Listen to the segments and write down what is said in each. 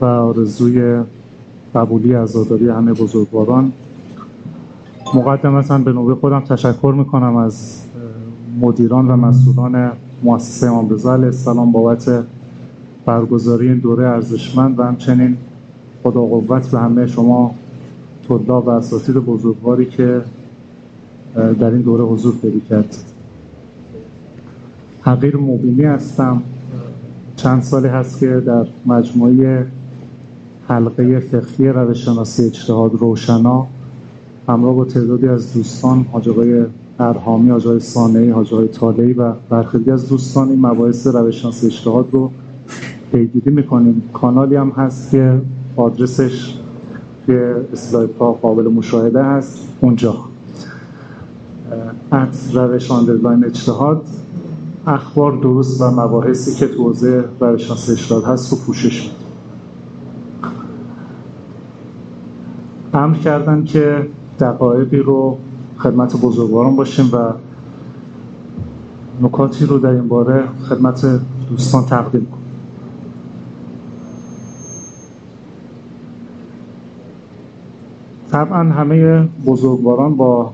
و آرزوی قبولی عزاداری همه بزرگواران. مقدمتا به نوبه خودم تشکر می‌کنم از مدیران و مسئولان مؤسسه امام رضا علیه بابت برگزاری این دوره ارزشمند و همچنین خدا قوت به همه شما طلاب و اساتید بزرگواری که در این دوره حضور پیدا کرد. حقیر مبینی هستم. چند سالی هست که در مجموعه حلقه فقهی روششناسی اجتهاد روشنا همراه با تعدادی از دوستان حاج آقای ارهامی، حاج آقای صانعی، حاج آقای و برخی از دوستان این مباحث روششناسی اجتهاد رو پیگیری می‌کنیم. کانالی هم هست که آدرسش توی ها قابل مشاهده هست. اونجا. ات روش آندرلاین اجتهاد. اخبار درست و مباحثی که تو حوزه روششناسی اجتهاد هست رو پوشش میده امر کردن که دقایقی رو خدمت بزرگواران باشیم و نکاتی رو در این باره خدمت دوستان تقدیم کنیم. طبعا همه بزرگواران با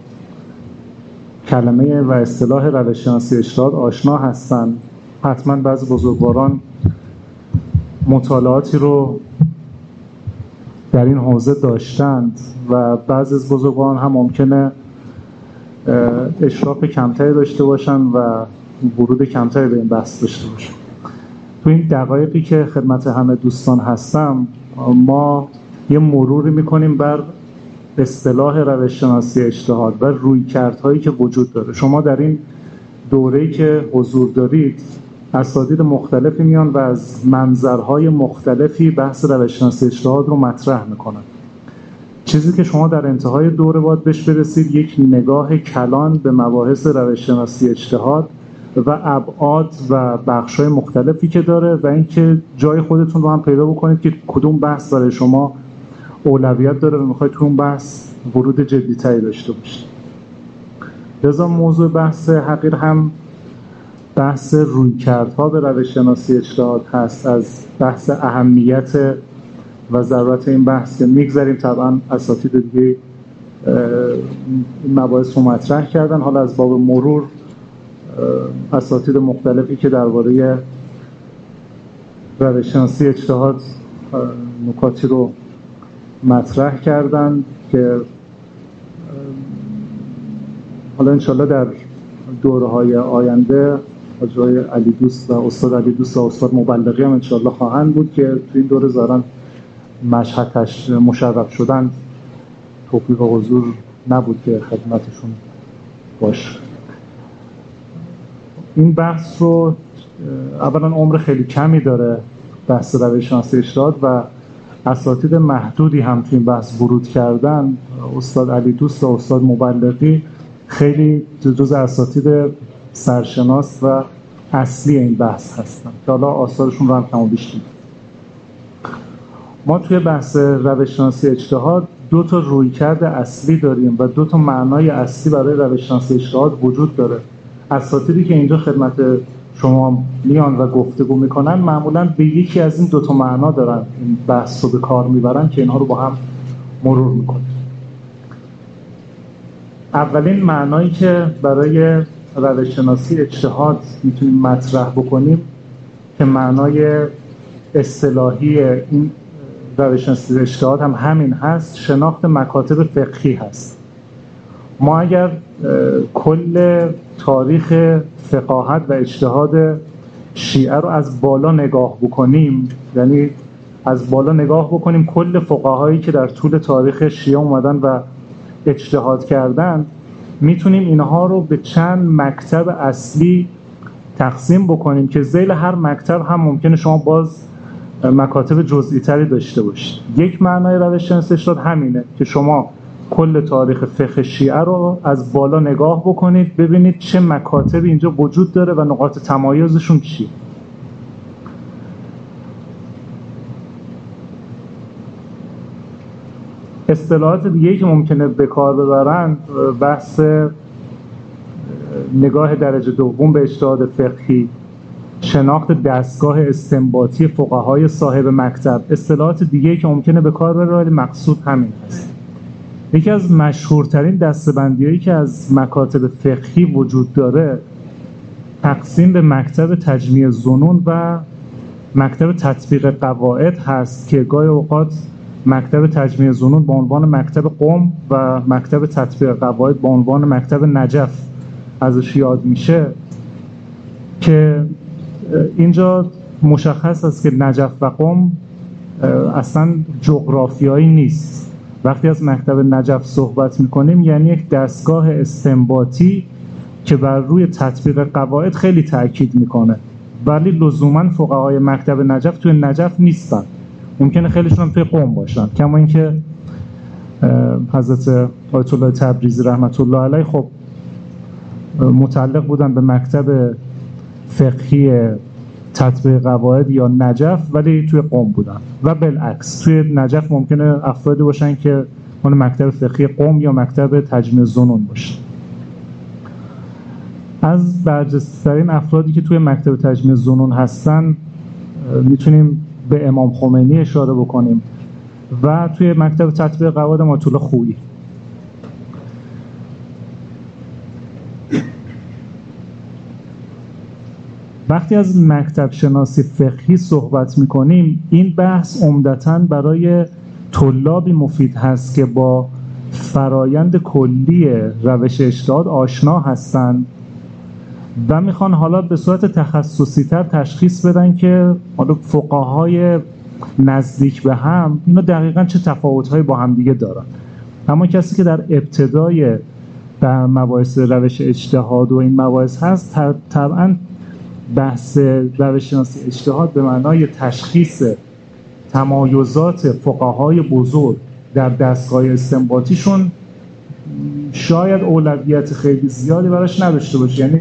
کلمه و اصطلاح روششناسی اجتهاد آشنا هستند حتما بعضی بزرگواران مطالعاتی رو در این حوزه داشتند و بعضی از بزرگواران هم ممکنه اشراف کمتری داشته باشن و ورود کمتری به این بحث داشته باشن تو این دقایقی که خدمت همه دوستان هستم ما یه مروری می‌کنیم بر اصطلاح روششناسی اجتهاد و رویکردهایی که وجود داره. شما در این دوره‌ای که حضور دارید اساتید مختلفی میان و از منظرهای مختلفی بحث روششناسی اجتهاد رو مطرح می‌کنن. چیزی که شما در انتهای دوره باید بهش برسید یک نگاه کلان به مباحث روششناسی اجتهاد و ابعاد و بخش‌های مختلفی که داره و اینکه جای خودتون رو هم پیدا بکنید که کدوم بحث برای شما اولویت داره و می‌خواید تو اون بحث ورود جدیتری داشته باشید. لذا موضوع بحث حقیر هم بحث رویکردها به روش شناسی اجتهاد هست از بحث اهمیت و ضرورت این بحث که می‌گذاریم. طبعا اساتید دیگه مباحث رو مطرح کردن. حالا از باب مرور اساتید مختلفی که درباره روش شناسی اجتهاد نکاتی رو مطرح کردن که حالا انشالله در دوره های آینده آجای علی دوست و استاد علی دوست و استاد مبلغی هم انشالله خواهند بود که تو این دوره زارن مشهدش مشرف شدن توفیق حضور نبود که خدمتشون باشه. این بحث رو اولا عمر خیلی کمی داره بحث روش شناسی اشتاد و اساتید محدودی هم تو این بحث ورود کردن. استاد علی دوست و استاد مبلغی خیلی جز اساتید سرشناس و اصلی این بحث هستن. که حالا آثارشون رو هم کم ما توی بحث روششناسی اجتهاد دو تا رویکرد اصلی داریم و دو تا معنای اصلی برای روششناسی اجتهاد وجود داره. اساتیدی که اینجا خدمت شما میان و گفتگو می‌کنن معمولا به یکی از این دوتا معنا دارن این بحث رو به کار می‌برن که اینها رو با هم مرور می‌کنیم. اولین معنایی که برای روششناسی اجتهاد می‌تونیم مطرح بکنیم که معنای اصطلاحی این روششناسی اجتهاد هم همین هست شناخت مکاتب فقهی هست. ما اگر کل تاریخ فقاهت و اجتهاد شیعه رو از بالا نگاه بکنیم یعنی از بالا نگاه بکنیم کل فقهایی که در طول تاریخ شیعه اومدن و اجتهاد کردن می‌تونیم اینها رو به چند مکتب اصلی تقسیم بکنیم که زیل هر مکتب هم ممکنه شما باز مکاتب جزئی تری داشته باشید. یک معنای روش شناسی همینه که شما کل تاریخ فقه شیعه رو از بالا نگاه بکنید ببینید چه مکاتبی اینجا وجود داره و نقاط تمایزشون چی اصطلاحات دیگه که ممکنه به کار ببرن بحث نگاه درجه دوم به اجتهاد فقهی شناخت دستگاه استنباطی فقهای صاحب مکتب اصطلاحات دیگه که ممکنه به کار بره مقصود همین هست یکی از مشهورترین دستبندی که از مکاتب فقهی وجود داره تقسیم به مکتب تجمیع زنون و مکتب تطبیق قواعد هست که گاهی اوقات مکتب تجمیع زنون به عنوان مکتب قوم و مکتب تطبیق قواعد به عنوان مکتب نجف ازش یاد میشه که اینجا مشخص است که نجف و قوم اصلا جغرافیایی نیست. وقتی از مکتب نجف صحبت می‌کنیم یعنی یک دستگاه استنباطی که بر روی تطبیق قواعد خیلی تاکید می‌کنه. ولی لزوما فقهای مکتب نجف توی نجف نیستن. ممکنه خیلیشون توی قوم باشن. کما اینکه حضرت آیت الله تبریزی رحمت الله علیه خب متعلق بودن به مکتب فقهی تطبیق قواعد یا نجف ولی توی قوم بودن. و بالعکس توی نجف ممکنه افرادی باشن که اون مکتب فقهی قوم یا مکتب تجمیع زنون باشه از برجسته‌ترین افرادی که توی مکتب تجمیع زنون هستن می‌تونیم به امام خمینی اشاره بکنیم و توی مکتب تطبیق قواعد ماطول خویی وقتی از مکتب شناسی فقهی صحبت می‌کنیم این بحث عمدتا برای طلابی مفید هست که با فرایند کلی روش اجتهاد آشنا هستند. و می‌خوان حالا به صورت تخصصی تر تشخیص بدن که حالا فقهای نزدیک به هم اینا دقیقا چه تفاوتهایی با هم دیگه دارن. اما کسی که در ابتدای در مباحث روش اجتهاد و این مباحث هست طبعا بحث روش شناسی اجتهاد به معنای تشخیص تمایزات فقهای بزرگ در دستگاه استنباطیشون شاید اولویت خیلی زیادی براش نداشته باشه. یعنی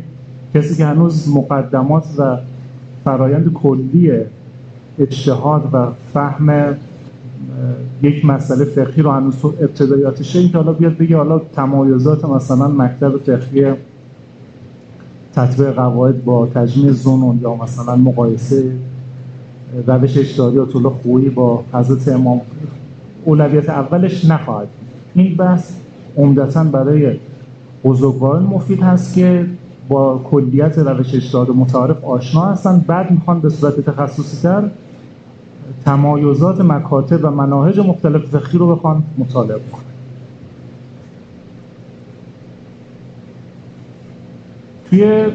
کسی که هنوز مقدمات و فرایند کلی اجتهاد و فهم یک مسئله فقهی رو هنوز تو ابتدایاتشه این که حالا بیاد بگه حالا تمایزات مثلا مکتب فقهی تطبیق قواعد با تجمیع زنون یا مثلا مقایسه روش اجتهادی و طول خویی با حضرت امام اولویت اولش نخواهد. این بحث عمدتا برای بزرگواران مفید هست که با کلیت روش اجتهاد متعارف آشنا هستن. بعد می‌خوان به صورت تخصصی تر تمایزات مکاتب و مناهج مختلف فقهی رو بخوان مطالعه کنن توی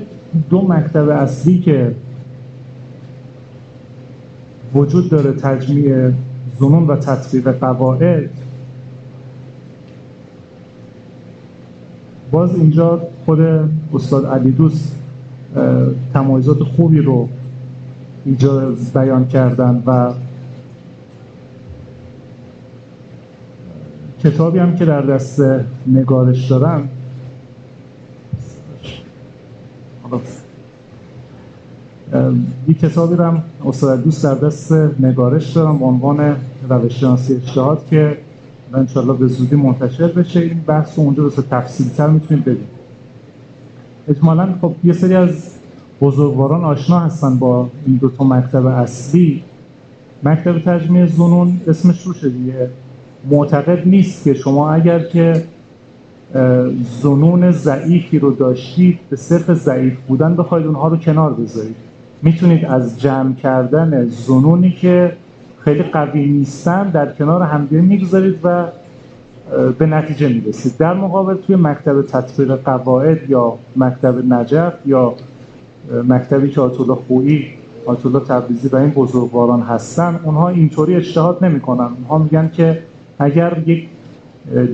دو مکتب اصلی که وجود داره تجمیع زنون و تطبیق قواعد باز اینجا خود استاد علی دوست تمایزات خوبی رو اینجا بیان کردن و کتابی هم که در دست نگارش دارن. یک کتابی رو هم استاد دوست در دست نگارش دارم عنوان روش شناسی اجتهاد که انشالله به زودی منتشر بشه. این بحث رو اونجا بسه تفصیل تر می‌تونید ببینید اجمالا خب یه سری از بزرگواران آشنا هستن با این دو تا مکتب اصلی. مکتب تجمیع زنون اسمش رو دیگه. معتقد نیست که شما اگر که زنون ضعیفی رو داشتید به صرف ضعیف بودن بخواید اونها رو کنار بذارید. می‌تونید از جمع کردن زنونی که خیلی قوی نیستن در کنار همدیگه می‌گذارید و به نتیجه می‌رسید. در مقابل توی مکتب تطبیق قواعد یا مکتب نجف یا مکتبی که آتولا خویی آتولا تبریزی و این بزرگواران هستن اونها اینطوری اجتهاد نمی‌کنن. اونها میگن که اگر یک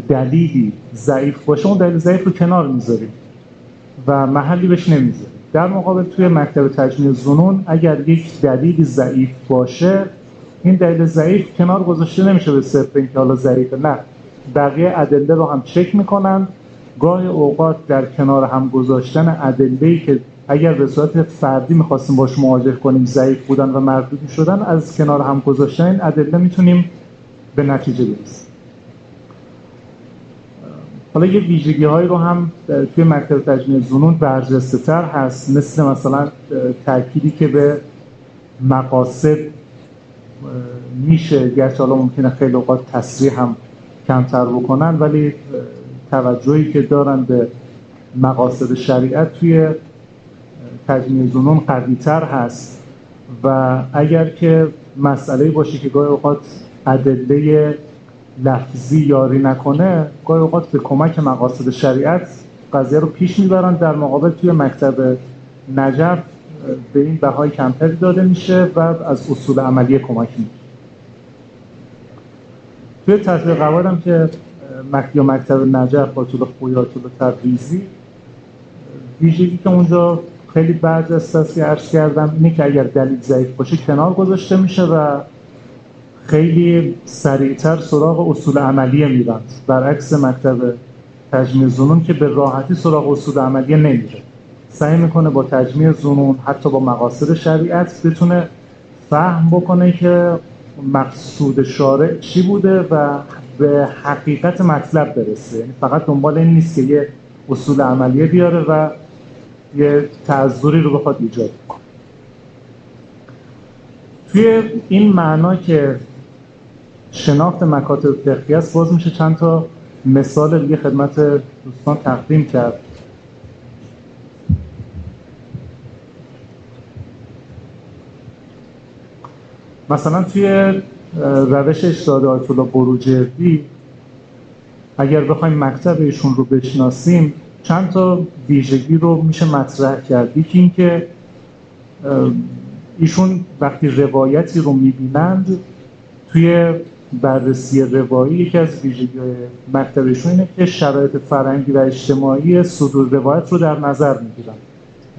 دلیلی ضعیف باشه اون دلیل ضعیف رو کنار می‌ذاریم و محلی بهش نمی‌ذاریم در مقابل توی مکتب تجمیع زنون اگر یک دلیلی ضعیف باشه این دلیل ضعیف کنار گذاشته نمیشه به صرف اینکه حالا ضعیفه. نه. بقیه ادله رو هم چک می‌کنن. گاه اوقات در کنار هم گذاشتن ادله که اگر به صورت فردی می‌خواستیم باش مواجه کنیم ضعیف بودن و مردود می‌شدن از کنار هم گذاشتن این ادله می‌تونیم به نتیجه برسیم. حالا یه ویژگی هایی رو هم توی مکتب تجمیع زنون برجسته تر هست. مثل مثلا تأکیدی که به مقاصد میشه گرچه حالا ممکنه خیلی اوقات تصریح هم کمتر بکنن ولی توجهی که دارن به مقاصد شریعت توی تجمیع زنون قویتر هست. و اگر که مسئله باشه که گاهی اوقات ادله لفظی یاری نکنه گاهی اوقات به کمک مقاصد شریعت قضیه رو پیش می‌برن در مقابل توی مکتب نجف. به این بهای کمتری داده میشه و از اصول عملی کمک میشه توی قواعد هم که یا مکتب نجف با طول خویا طول تبریزی ویژگی که اونجا خیلی بعد است که عرض کردم اینه که اگر دلیل ضعیف باشه کنار گذاشته میشه و خیلی سریعتر سراغ اصول عملیه میرند برعکس مکتب تجمیع زنون که به راحتی سراغ اصول عملیه نمیره. سعی می‌کنه با تجمیع زنون حتی با مقاصد شریعت بتونه فهم بکنه که مقصود شارع چی بوده و به حقیقت مطلب برسه. یعنی فقط دنبال این نیست که یه اصول عملیه بیاره و یه تعذری رو بخواد ایجاد کنه. توی این معنا که شناخت مکاتب فقهی است باز میشه چند تا مثال دیگه خدمت دوستان تقدیم کرد. مثلا توی روش اجتهاد آیت الله بروجردی. اگر بخوایم مکتب ایشون رو بشناسیم چند تا ویژگی رو میشه مطرح کرد. یکی اینکه ایشون وقتی روایتی رو می‌بینند توی بررسی روایی یکی از ویژگی های مکتبشون اینه که شرایط فرنگی و اجتماعی صدور روایت رو در نظر می‌گیرن.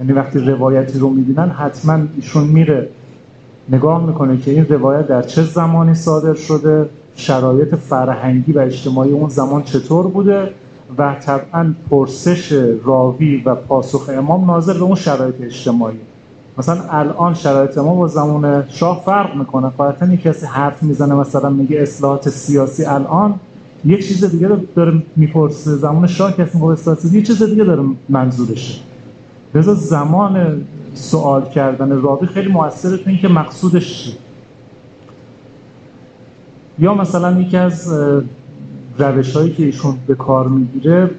یعنی وقتی روایتی رو می‌بینن حتما ایشون میره نگاه می‌کنه که این روایت در چه زمانی صادر شده شرایط فرهنگی و اجتماعی اون زمان چطور بوده و طبعا پرسش راوی و پاسخ امام ناظر به اون شرایط اجتماعی. مثلا الان شرایط ما با زمان شاه فرق می‌کنه. قاعدتا کسی حرف می‌زنه مثلا میگه اصلاحات سیاسی الان یک چیز دیگه داره می‌پرسه. زمان شاه کسی میگه اصلاحات یه چیز دیگه داره منظورشه. لذا زمان سوال کردن راوی خیلی موثره تو اینکه مقصودش چیه یا مثلا یکی از روش هایی که ایشون به کار می‌گیره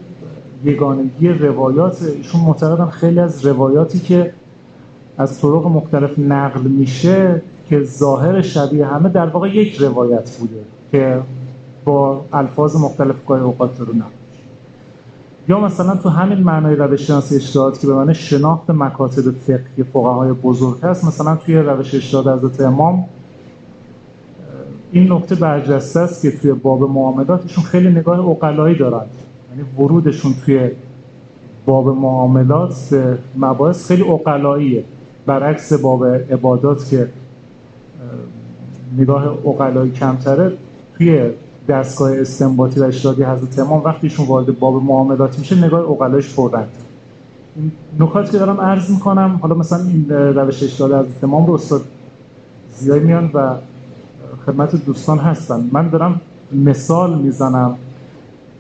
یگانگی روایات ایشون معتقدن خیلی از روایاتی که از طرق مختلف نقل میشه که ظاهر شبیه همه در واقع یک روایت بوده که با الفاظ مختلف گاهی اوقات رو نقل یا مثلا تو همین معنای روش شناسی اجتهاد که به معنی شناخت مکاتب فقهی فقهای بزرگ هست مثلا توی روش اجتهاد حضرت امام این نکته برجسته است که توی باب معاملاتشون خیلی نگاه اقلایی دارند یعنی ورودشون توی باب معاملات به مباحث خیلی اقلاییه برعکس باب عبادات که نگاه اقلایی کمتره توی دستگاه استنباطی و اجتهادی حضرت امام وقتیشون وارد باب معاملات میشه نگاه اقلایش پردن این نکاتی که دارم عرض می‌کنم حالا مثلا این روش اجتهاد حضرت امام رو استاد زیاد میان و خدمت دوستان هستن. من دارم مثال می‌زنم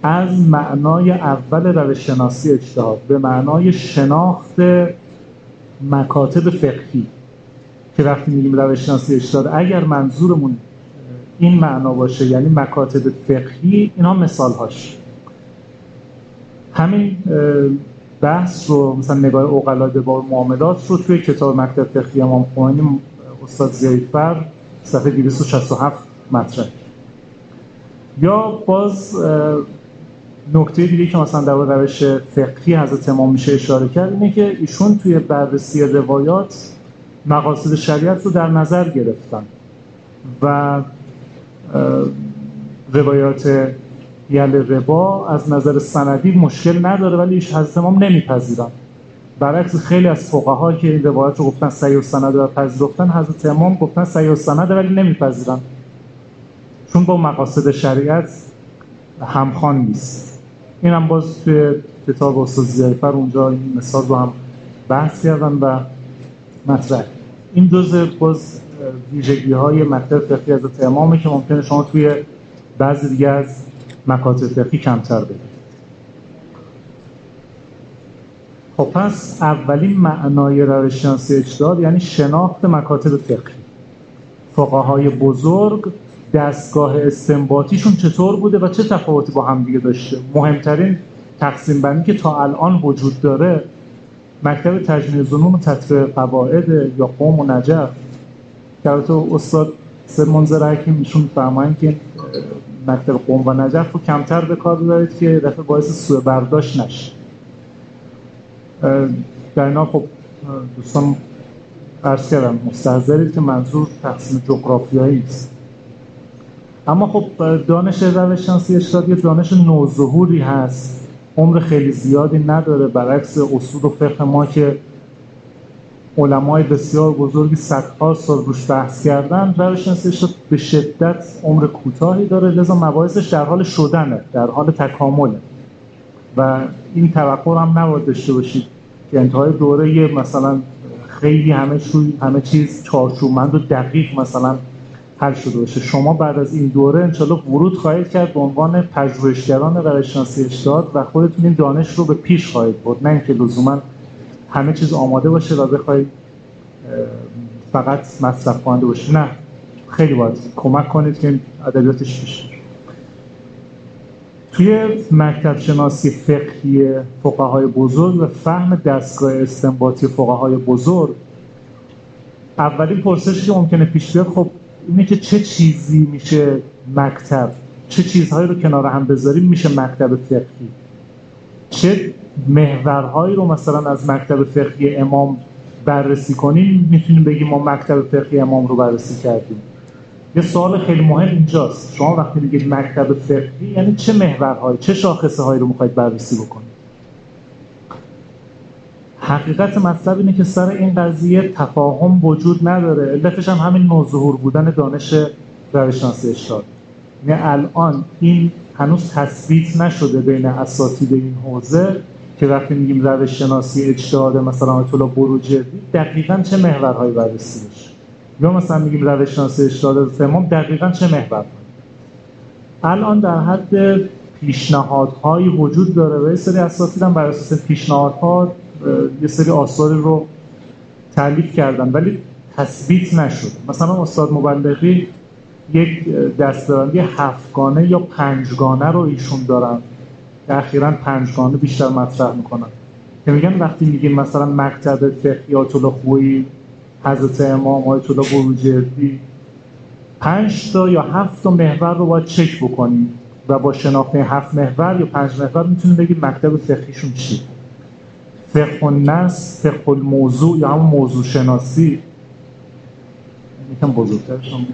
از معنای اول روش شناسی اجتهاد به معنای شناخت مکاتب فقهی که وقتی میگیم روش شناسی اجتهاد اگر منظورمون این معنا باشه یعنی مکاتب فقهی اینا مثال هاش همین بحث رو مثلا نگاه اوقلا با معاملات رو توی کتاب مکتب فقهی امام خمینی استاد زیفر صفحه 267 مطرح. یا باز نکته دیگه که مثلا در روش فقهی حضرت امام میشه اشاره کرد اینه که ایشون توی بررسی روایات مقاصد شریعت رو در نظر گرفتن. و روایات یل ربا از نظر سندی مشکل نداره ولی ایش حضرت امام نمیپذیرن برعکس خیلی از فقها که این روایت رو گفتن صحیح سند و پذیرفتن حضرت امام گفتن صحیح سند ولی نمیپذیرن چون با مقاصد شریعت همخوان نیست. این هم باز توی کتاب استاد زیایفر اونجا این مثال رو هم بحث کردن و مطرح. این جزء باز ویژگی های مکتب فقهی حضرت امامه که ممکنه شما توی بعضی دیگه از مکاتب فقهی کمتر بدید خب پس اولین معنای روششناسی اجتهاد یعنی شناخت مکاتب فقهی فقهای بزرگ دستگاه استنباطیشون چطور بوده و چه تفاوتی با هم دیگه داشته؟ مهمترین تقسیم بندی که تا الان وجود داره مکتب تجمیع زنون و تطبیق قواعد یا قوم و نجف. که تو استاد سر منظر حکیم ایشون فرمایند که مکتب قوم و نجف رو کمتر به کار ببرید که دفعه باعث سوء برداشت نشه. در اینا خب دوستان عرض کردم مستحضرید که منظور تقسیم جغرافیایی است. اما خب دانش روششناسی اشتادی دانش نوظهوری هست. عمر خیلی زیادی نداره برعکس اصول و فقه ما که علمای بسیار بزرگی صدها سال روش بحث کردن. روششناسی به شدت عمر کوتاهی داره لذا مباحثش در حال شدنه در حال تکامله. و این توقع هم نباید داشته باشید که انتهای دوره مثلا خیلی همه شوی همه چیز چارچوبمند و دقیق مثلا حل شده باشه. شما بعد از این دوره انشالله ورود خواهید کرد به عنوان پژوهشگران روششناسی اجتهاد و خودتون این دانش رو به پیش خواهید برد. نه اینکه لزوما همه چیز آماده باشه و بخواید فقط مصرف کننده باشه. نه خیلی باید کمک کنید که ادبیاتش پیش توی مکتب شناسی فقهی فقهای بزرگ و فهم دستگاه استنباطی فقهای بزرگ اولین پرسشی که ممکنه پیش بیاد خب اینه که چه چیزی میشه مکتب؟ چه چیزهایی رو کنار هم بذاریم میشه مکتب فقهی؟ چه محورهایی رو مثلا از مکتب فقهی امام بررسی کنیم می‌تونیم بگیم ما مکتب فقهی امام رو بررسی کردیم. یه سوال خیلی مهم اینجاست. شما وقتی میگید مکتب فقهی یعنی چه محورهایی چه شاخصه هایی رو می‌خواید بررسی بکنید؟ حقیقت مطلب اینه که سر این قضیه تفاهم وجود نداره. علتش هم همین نوظهور بودن دانش روشناسی اشتاد یعنی الان این هنوز تثبیت نشده بین اساتید این حوزه. که وقتی میگیم روش شناسی اجتهاد مثلا الله بروجردی دقیقا چه محورهایی بررسی بشه یا مثلا میگیم روش شناسی اجتهاد امام دقیقا چه محور؟ الان در حد پیشنهادهایی وجود داره و یه سری اساتید هم بر اساس پیشنهادها یه سری آثاری رو تعلیف کردن ولی تثبیت نشد مثلا استاد مبلغی یک دستبندی هفتگانه یا پنجگانه رو ایشون دارن که اخیرا پنجگانه بیشتر مطرح می‌کنن. که میگن وقتی میگیم مثلا مکتب فقهی آیت خویی حضرت امام آیت الله بروجردی پنج تا یا هفت تا محور رو باید چک بکنیم و با شناخت هفت محور یا پنج محور می‌تونیم بگیم مکتب فقهیشون چی فقه النص فقه الموضوع یا همون موضوع شناسی. یکم بزرگتر شما.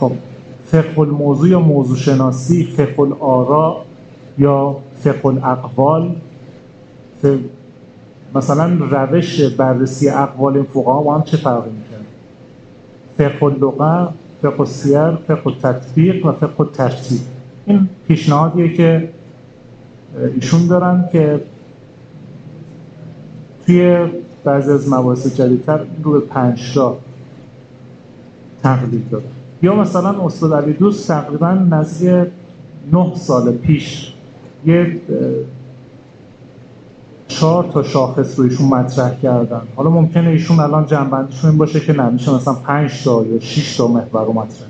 خب. فقه الموضوع یا موضوع شناسی فقه الارا یا فقه الاقوال؟ مثلا روش بررسی اقوال این فقها با هم چه فرقی می‌کنه؟ فقه اللغه فقه السیر فقه التطبیق و فقه الترتیب. این پیشنهادیه که ایشون دارن که توی بعضی از مباحث جدیدتر رو به پنج تا تقلیل دادن یا مثلا استاد علی دوست تقریبا نزدیک نه سال پیش یه چهار تا شاخص رو ایشون مطرح کردن. حالا ممکنه ایشون الان جنبندیشون این باشه که نمیشه مثلا پنج تا یا 6 تا محور رو مطرح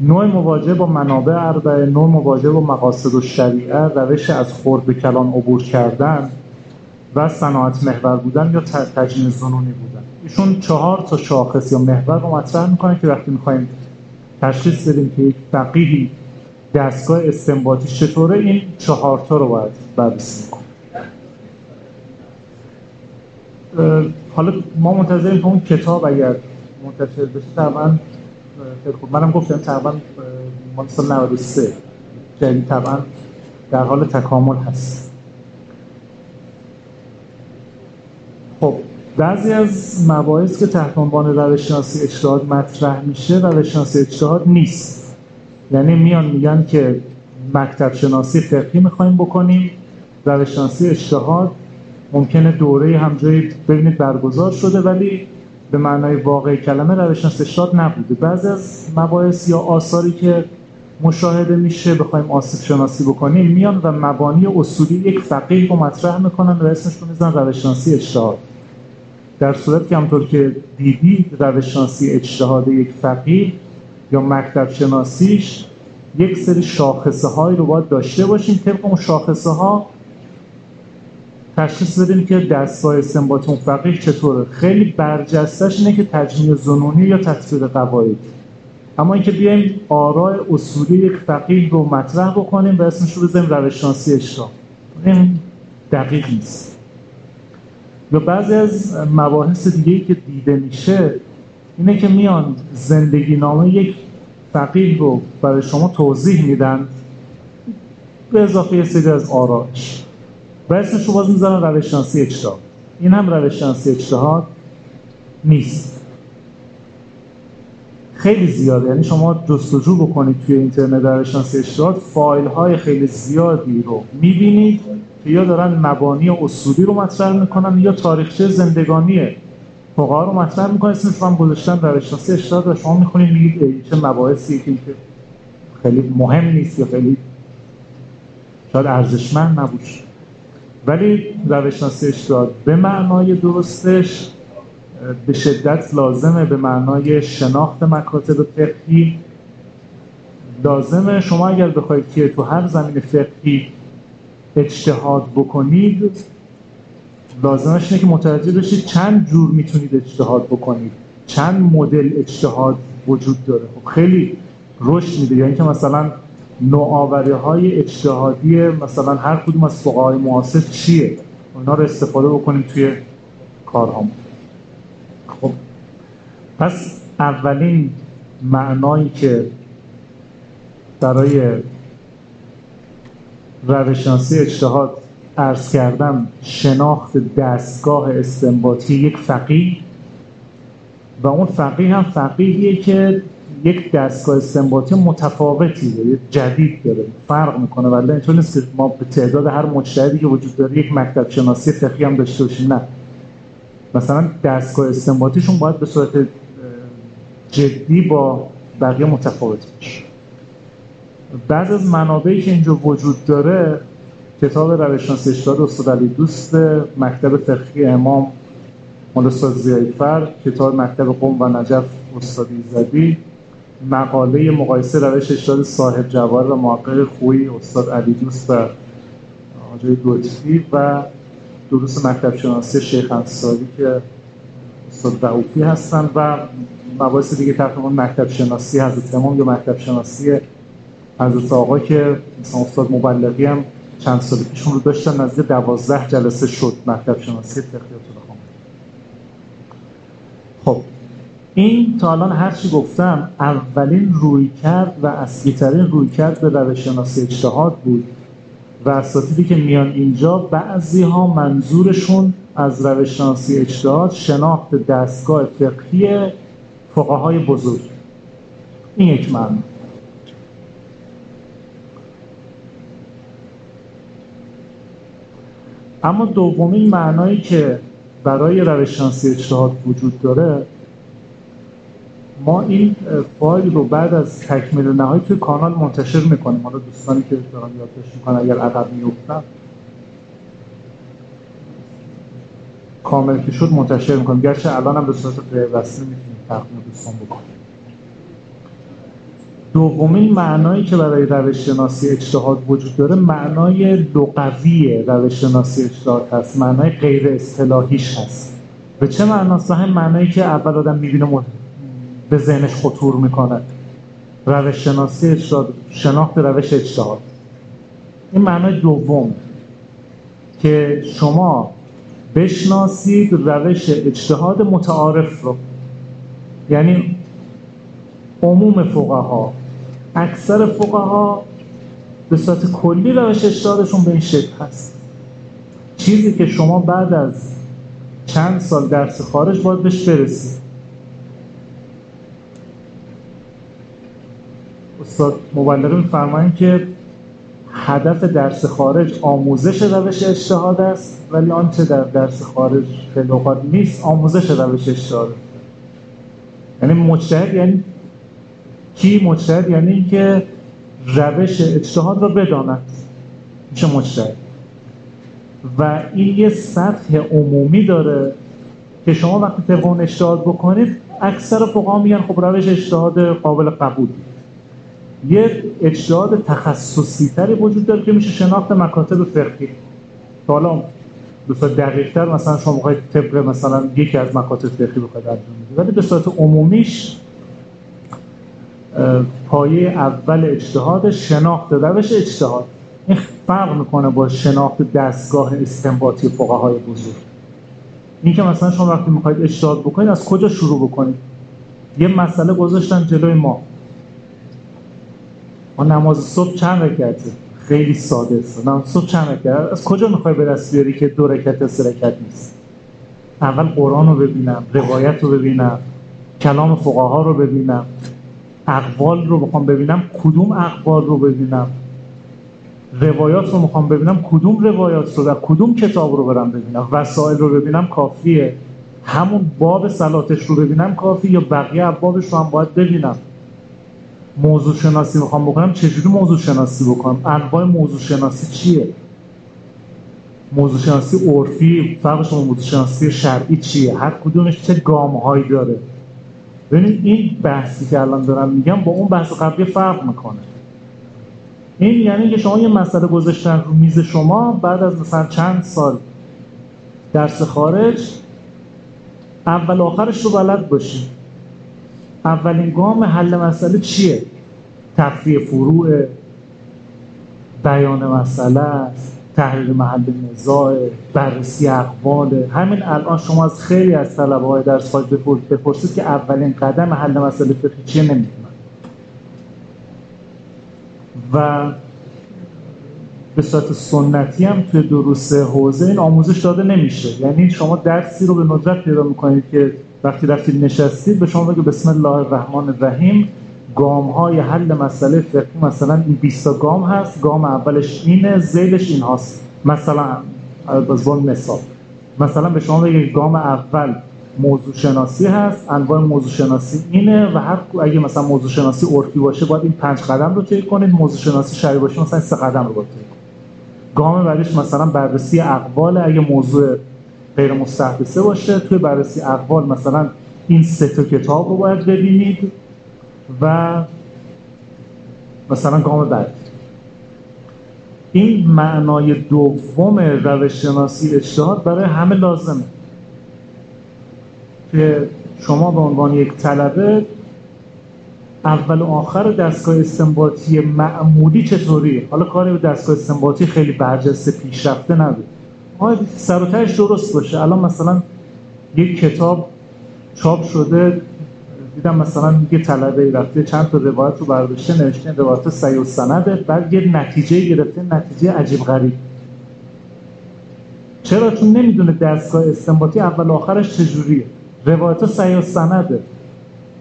نوع مواجه با منابع اربعه نوع مواجه با مقاصد و شریعه روش از خورد به کلان عبور کردن و صناعت محور بودن یا تجمیع زنونی بودن. ایشون چهار تا شاخص یا محور رو مطرح می‌کنه که وقتی می‌خوایم تشخیص بدیم که یک فقیهی دستگاه استنباطی چطوره این چهار تا رو باید بررسی کنیم. حالا ما منتظریم که اون کتاب اگر منتشر بشه طبعا منم گفتم طبعا مال سال 93 یعنی طبعا در حال تکامل هست خب بعضی از مباحث که تحت عنوان روششناسی اجتهاد مطرح میشه روششناسی اجتهاد نیست. یعنی میان میگن که مکتب شناسی فقهی می‌خوایم بکنیم روششناسی اجتهاد ممکنه دوره هم جایی ببینید برگزار شده ولی به معنای واقعی کلمه روششناسی اجتهاد نبوده. بعضی از مباحث یا آثاری که مشاهده میشه بخوایم آسیب شناسی بکنیم میان و مبانی اصولی یک فقیه رو مطرح می‌کنن و اسمش رو میزن روششناسی اجتهاد. در صورت که همطور که دیدید روششناسی اجتهاد یک فقیه یا مکتب شناسیش یک سری شاخصه هایی رو باید داشته باشیم طبق اون شاخصه ها تشخیص بدیم که دستگاه استنباط اون فقیه چطوره. خیلی برجستش اینه که تجمیع زنونی یا تطبیق قواعد. اما اینکه بیایم آراء اصولی یک فقیه رو مطرح بکنیم و اسمش رو بزنیم روششناسی اجتماع این دقیق نیست. یا بعضی از مباحث دیگه که دیده میشه اینه که میان زندگی نامه یک فقیه رو برای شما توضیح میدن به اضافه سری از آراش و اسمش رو باز می‌ذارن روششناسی اجتهاد این هم روششناسی اجتهاد نیست. خیلی زیاده. یعنی شما جستجو بکنید توی اینترنت روششناسی اجتهاد فایل های خیلی زیادی رو می‌بینید که یا دارن مبانی اصولی رو مطرح می‌کنن یا تاریخچه زندگانی فقها رو مطرح می‌کنن. اسمش هم گذاشتن روششناسی اجتهاد و شما می‌خونید میگید چه مباحثی که خیلی مهم نیست یا خیلی شاید ارزشمند نبوشه ولی روشناسی اجتهاد به معنای درستش به شدت لازمه به معنای شناخت مکاتب فقهی. لازمه شما اگر بخواید که تو هر زمین فقهی اجتهاد بکنید لازمش اینه که متوجه بشید چند جور می‌تونید اجتهاد بکنید. چند مدل اجتهاد وجود داره. خب خیلی رشد میده. یعنی که مثلا نوآوری های اجتهادی مثلا هر کدوم از فقهای معاصر چیه؟ اونا رو استفاده بکنیم توی کارهامون. پس اولین معنایی که برای روشناسی اجتهاد ارز کردم شناخت دستگاه استنباطی یک فقیه و اون فقیه هم فقیهیه که یک دستگاه استنباطی متفاوتی داره جدید داره فرق می‌کنه. ولی اینطور نیست که ما به تعداد هر مجتهدی که وجود داره یک مکتب شناسی فقهی هم داشته باشیم نه. مثلا دستگاه استنباطیشون باید به صورت جدی با بقیه متفاوت باشه بعض از منابعی که اینجا وجود داره کتاب روشناسی اجتهاد استاد علی دوست مکتب فقهی امام مال استاد زیایفر کتاب مکتب قوم و نجف استاد زدی مقاله مقایسه روش اجتهاد صاحب جوار و محقق خویی استاد علی دوست و آجای لطفی و دروس مکتب شناسی شیخ انصاری که استاد رعوفی هستن و مباحث دیگه تقریبا مکتب شناسی حضرت امام یا مکتب شناسی حضرت آقا که مثلا استاد مبلغی هم چند سال پیشون رو داشتن نزدیک دوازده جلسه شد مکتب شناسی فقهیات خب این تا الان هر چی گفتم اولین روی کرد و اصلی ترین روی کرد به روش شناسی اجتهاد بود و اساتیدی که میان اینجا بعضی ها منظورشون از روش شناسی اجتهاد شناخت دستگاه فقهی فقهای بزرگ. این یک معنی اما دومین معنایی که برای روش شناسی اجتهاد وجود داره ما این فایل رو بعد از تکمیل نهایی توی کانال منتشر می‌کنیم. حالا دوستانی که دارن یادداشت می‌کنن اگر عقب میفتن کامل که شد منتشر می‌کنیم. گرچه الان هم به صورت پیوسته می‌تونیم تقدیم دوستان بکنیم. دومین معنایی که برای روش شناسی اجتهاد وجود داره معنای لغوی روش شناسی اجتهاد هست. معنای غیر اصطلاحیش هست. به چه معناست همین معنایی که اول آدم می‌بینه به ذهنش خطور می‌کنه. روش شناسی اجتهاد شناخت روش اجتهاد. این معنای دوم که شما بشناسید روش اجتهاد متعارف رو. یعنی عموم فقها. اکثر فقها به صورت کلی روش اجتهادشون به این شکل هست. چیزی که شما بعد از چند سال درس خارج باید بهش برسید. استاد مبلغی میفرمایند که هدف درس خارج آموزش روش اجتهاد است ولی آنچه در درس خارج خیلی نیست آموزش روش اجتهاد. یعنی مجتهد یعنی کی؟ مجتهد یعنی اینکه روش اجتهاد رو بداند. میشه مجتهد؟ و این یه سطح عمومی داره که شما وقتی اون اجتهاد بکنید اکثر فقها میگن خب روش اجتهاد قابل قبول. یه اجتهاد تخصصی تری وجود داره که میشه شناخت مکاتب فقهی. حالا به دقیق تر مثلا شما بخواید طبق مثلا یکی از مکاتب فقهی بخواید انجام بدید. ولی به صورت عمومیش پایه اول اجتهاد شناخت روش اجتهاد. این فرق می‌کنه با شناخت دستگاه استنباطی فقهای بزرگ. این که مثلا شما وقتی می‌خواید اجتهاد بکنید از کجا شروع بکنید؟ یه مسئله گذاشتن جلوی ما. ما نماز صبح چند رکعته خیلی ساده. است نماز صبح چند رکعت؟ از کجا می‌خوای به دست بیاری که دو رکعت سه رکعت نیست؟ اول قرآن رو ببینم روایت رو ببینم کلام فقها رو ببینم. اقوال رو بخوام ببینم کدوم اقوال رو ببینم؟ روایات رو می‌خوام ببینم کدوم روایات رو و کدوم کتاب رو برم ببینم؟ وسایل رو ببینم کافیه. همون باب سلاتش رو ببینم کافی یا بقیه بابش رو هم باید ببینم. موضوع شناسی می‌خوام بکنم چجوری موضوع شناسی بکنم؟ انواع موضوع شناسی چیه؟ موضوع شناسی عرفی فرقش با موضوع شناسی شرعی چیه؟ هر کدومش چه گام هایی داره؟ ببینید این بحثی که الان دارم میگم با اون بحث قبلی فرق می‌کنه. این یعنی که شما یه مسئله گذاشتن رو میز شما بعد از مثلا چند سال درس خارج اول آخرش رو بلد باشید اولین گام حل مسئله چیه؟ تفریع فروع بیان مسئله است تحلیل محل نزاع بررسی اقوال. همین الان شما از خیلی از طلبه های درس خواهید بپرسید که اولین قدم حل مسئله فقهی چیه؟ نمی‌دونن و به صورت سنتی هم توی دروس حوزه این آموزش داده نمیشه. یعنی شما درسی رو به ندرت پیدا می‌کنید که وقتی رفتید نشستید به شما بگه بسم الله الرحمن الرحیم. گام های حل مسئله فقهی مثلا این 20 گام هست گام اولش اینه زیلش این هست مثلا از مثال. مثلا به شما بگه گام اول موضوع شناسی هست انواع موضوع شناسی اینه و هر اگه مثلا موضوع شناسی عرفی باشه باید این پنج قدم رو طی کنید. موضوع شناسی شرعی باشه مثلا سه قدم رو باید طی کنید. گام بعدش مثلا بررسی اقوال اگه موضوع غیر مستحدثه باشه. توی بررسی اقوال مثلا این سه تا کتاب رو باید ببینید و مثلا گام بعد. این معنای دوم روش شناسی اجتهاد برای همه لازمه. که شما به عنوان یک طلبه اول و آخر دستگاه استنباطی معمولی چطوریه؟ حالا کاری به دستگاه استنباطی خیلی برجسته پیشرفته نبود ما سر و درست باشه. الان مثلا یک کتاب چاپ شده دیدم مثلا یه طلبه رفته چند تا روایت رو برداشته نوشته روایت سعی و سنده بعد یه نتیجه گرفته نتیجه عجیب غریب. چرا؟ چون نمی‌دونه دستگاه استنباطی اول آخرش چجوریه. روایت سعی و سنده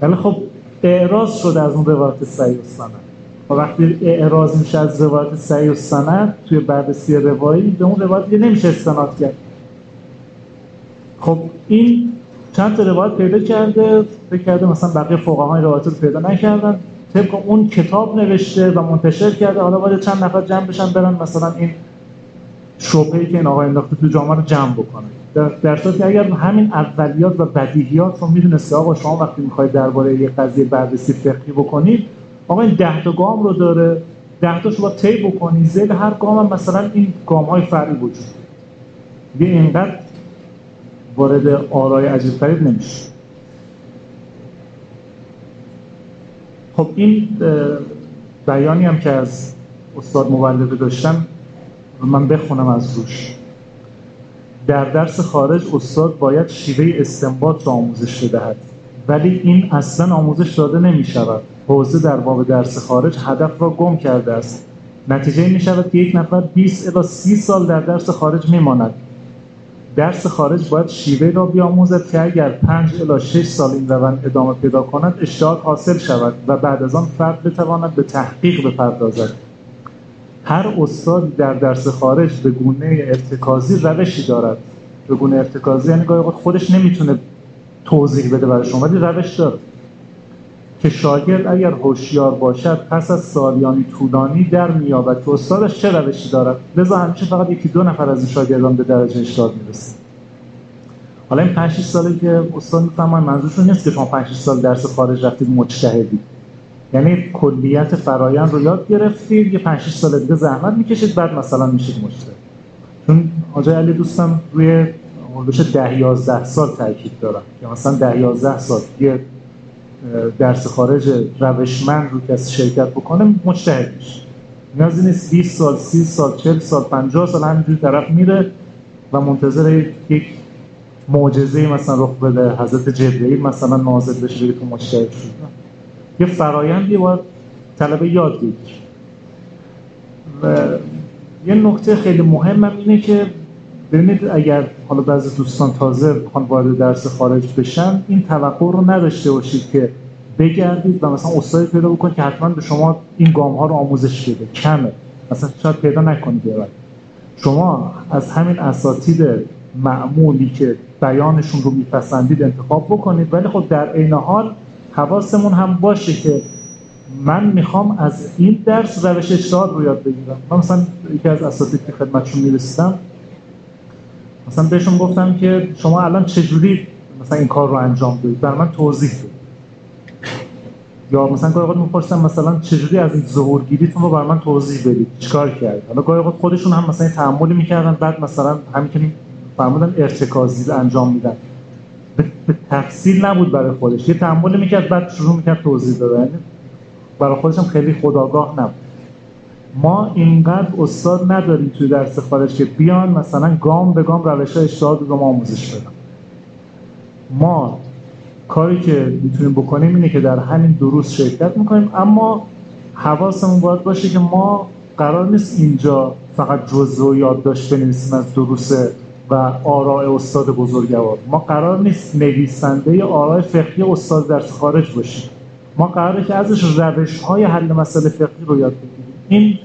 ولی خب اعراض شده از اون روایت سعی و سند و وقتی اعراض میشه از روایت سعی و سند توی بررسی روایی به اون روایت دیگه نمیشه استناد کرد. خب این چند تا روایت پیدا کرده فکر کرده مثلا بقیه فقهای روایت رو پیدا نکردن. طبق اون کتاب نوشته و منتشر کرده حالا باید چند نفر جمع بشن برن مثلا این شبهی که این آقا انداخته تو جامعه رو جمع بکنه. در, در اگر همین اولیات و بدیهیات رو می‌دونسته آقا شما وقتی می‌خواید درباره یه قضیه بررسی فقهی بکنید آقا این ده تا گام رو داره ده تاشو با طی بکنی. زیل هر گام هم مثلا این گام های فرعی وجود یه اینقدر وارد آرای عجیب فریب نمیشه خب این بیانی هم که از استاد مولده داشتم من بخونم از روش. در درس خارج استاد باید شیوه استنباط را آموزش بدهد. ولی این اصلا آموزش داده نمی شود حوزه در باب درس خارج هدف را گم کرده است. نتیجه می شود که یک نفر 20 الی 30 سال در درس خارج می ماند درس خارج باید شیوه را بیاموزد که اگر 5 الی 6 سال این روند ادامه پیدا کند اشتهاد حاصل شود و بعد از آن فرد بتواند به تحقیق بپردازد. هر استادی در درس خارج به گونه ارتکازی روشی دارد. به گونه ارتکازی یعنی گاهی خودش نمی‌تونه توضیح بده برای شما ولی روش داره. که شاگرد اگر هوشیار باشد پس از سالیانی طولانی در میابد که استادش چه روشی دارد؟ لذا همیشه فقط یکی دو نفر از این شاگردان به درجه اشتاد می‌رسه. حالا این 5 ساله که استاد می‌فهمن منظورشون نیست که شما 5 سال درس خارج رفتید مجتهدی یعنی کلیت فرایند رو یاد گرفتید یه 5 سال دیگه زحمت می‌کشید بعد مثلا میشید مجتهد. چون آجای علی دوستم روی حدودش ده 11 سال تاکید دارم. که مثلا ده 11 سال یه درس خارج روشمند رو کسی شرکت بکنه مجتهد میشه. نیازی نیست 20 سال 30 سال 40 سال 50 سال همینجوری طرف میره و منتظر یک معجزه مثلا رخ بده. حضرت جبرئیل مثلا نازل بشه بگه تو مجتهد شد یه فرایندی باید طلبه یاد بگیر و یه نکته خیلی مهمم اینه که ببینید اگر حالا بعضی دوستان تازه می‌خوان وارد درس خارج بشن این توقع رو نداشته باشید که بگردید و مثلا استادی پیدا بکنید که حتما به شما این گام ها رو آموزش بده. کمه. مثلا شاید پیدا نکنید ببرید شما از همین اساتید معمولی که بیانشون رو میپسندید انتخاب بکنید. ولی خب در عین حال حواسمون هم باشه که من می‌خوام از این درس روش اجتهاد رو یاد بگیرم. من مثلا یکی از اساتید که خدمتشون می‌رسیدم مثلا بهشون گفتم که شما الان چجوری مثلا این کار رو انجام بدید بر من توضیح بدید یا مثلا گاهی اوقات می‌پرسم مثلا چجوری از این ظهورگیریتون رو بر من توضیح بدید؟ چیکار کرد حالا گاهی اوقات خودشون هم مثلا تحملی می‌کردن بعد مثلا همین فرمودن ارتکازی انجام میدن. به تفصیل نبود برای خودش. یه تحمل می‌کرد بعد شروع می‌کرد توضیح دادن. یعنی برای خودش هم خیلی خداگاه نبود. ما اینقدر استاد نداریم توی درس خارج که بیان مثلا گام به گام روش های اشتهاد رو ما آموزش بدن. ما کاری که می‌تونیم بکنیم اینه که در همین دروس شرکت می‌کنیم اما حواسمون باید باشه که ما قرار نیست اینجا فقط جزء و یادداشت بنویسیم از دروس و آراء استاد بزرگوار. ما قرار نیست نویسنده آراء فقهی استاد درس خارج باشیم. ما قراره که ازش روش های حل مسئله فقهی رو یاد بگیریم. این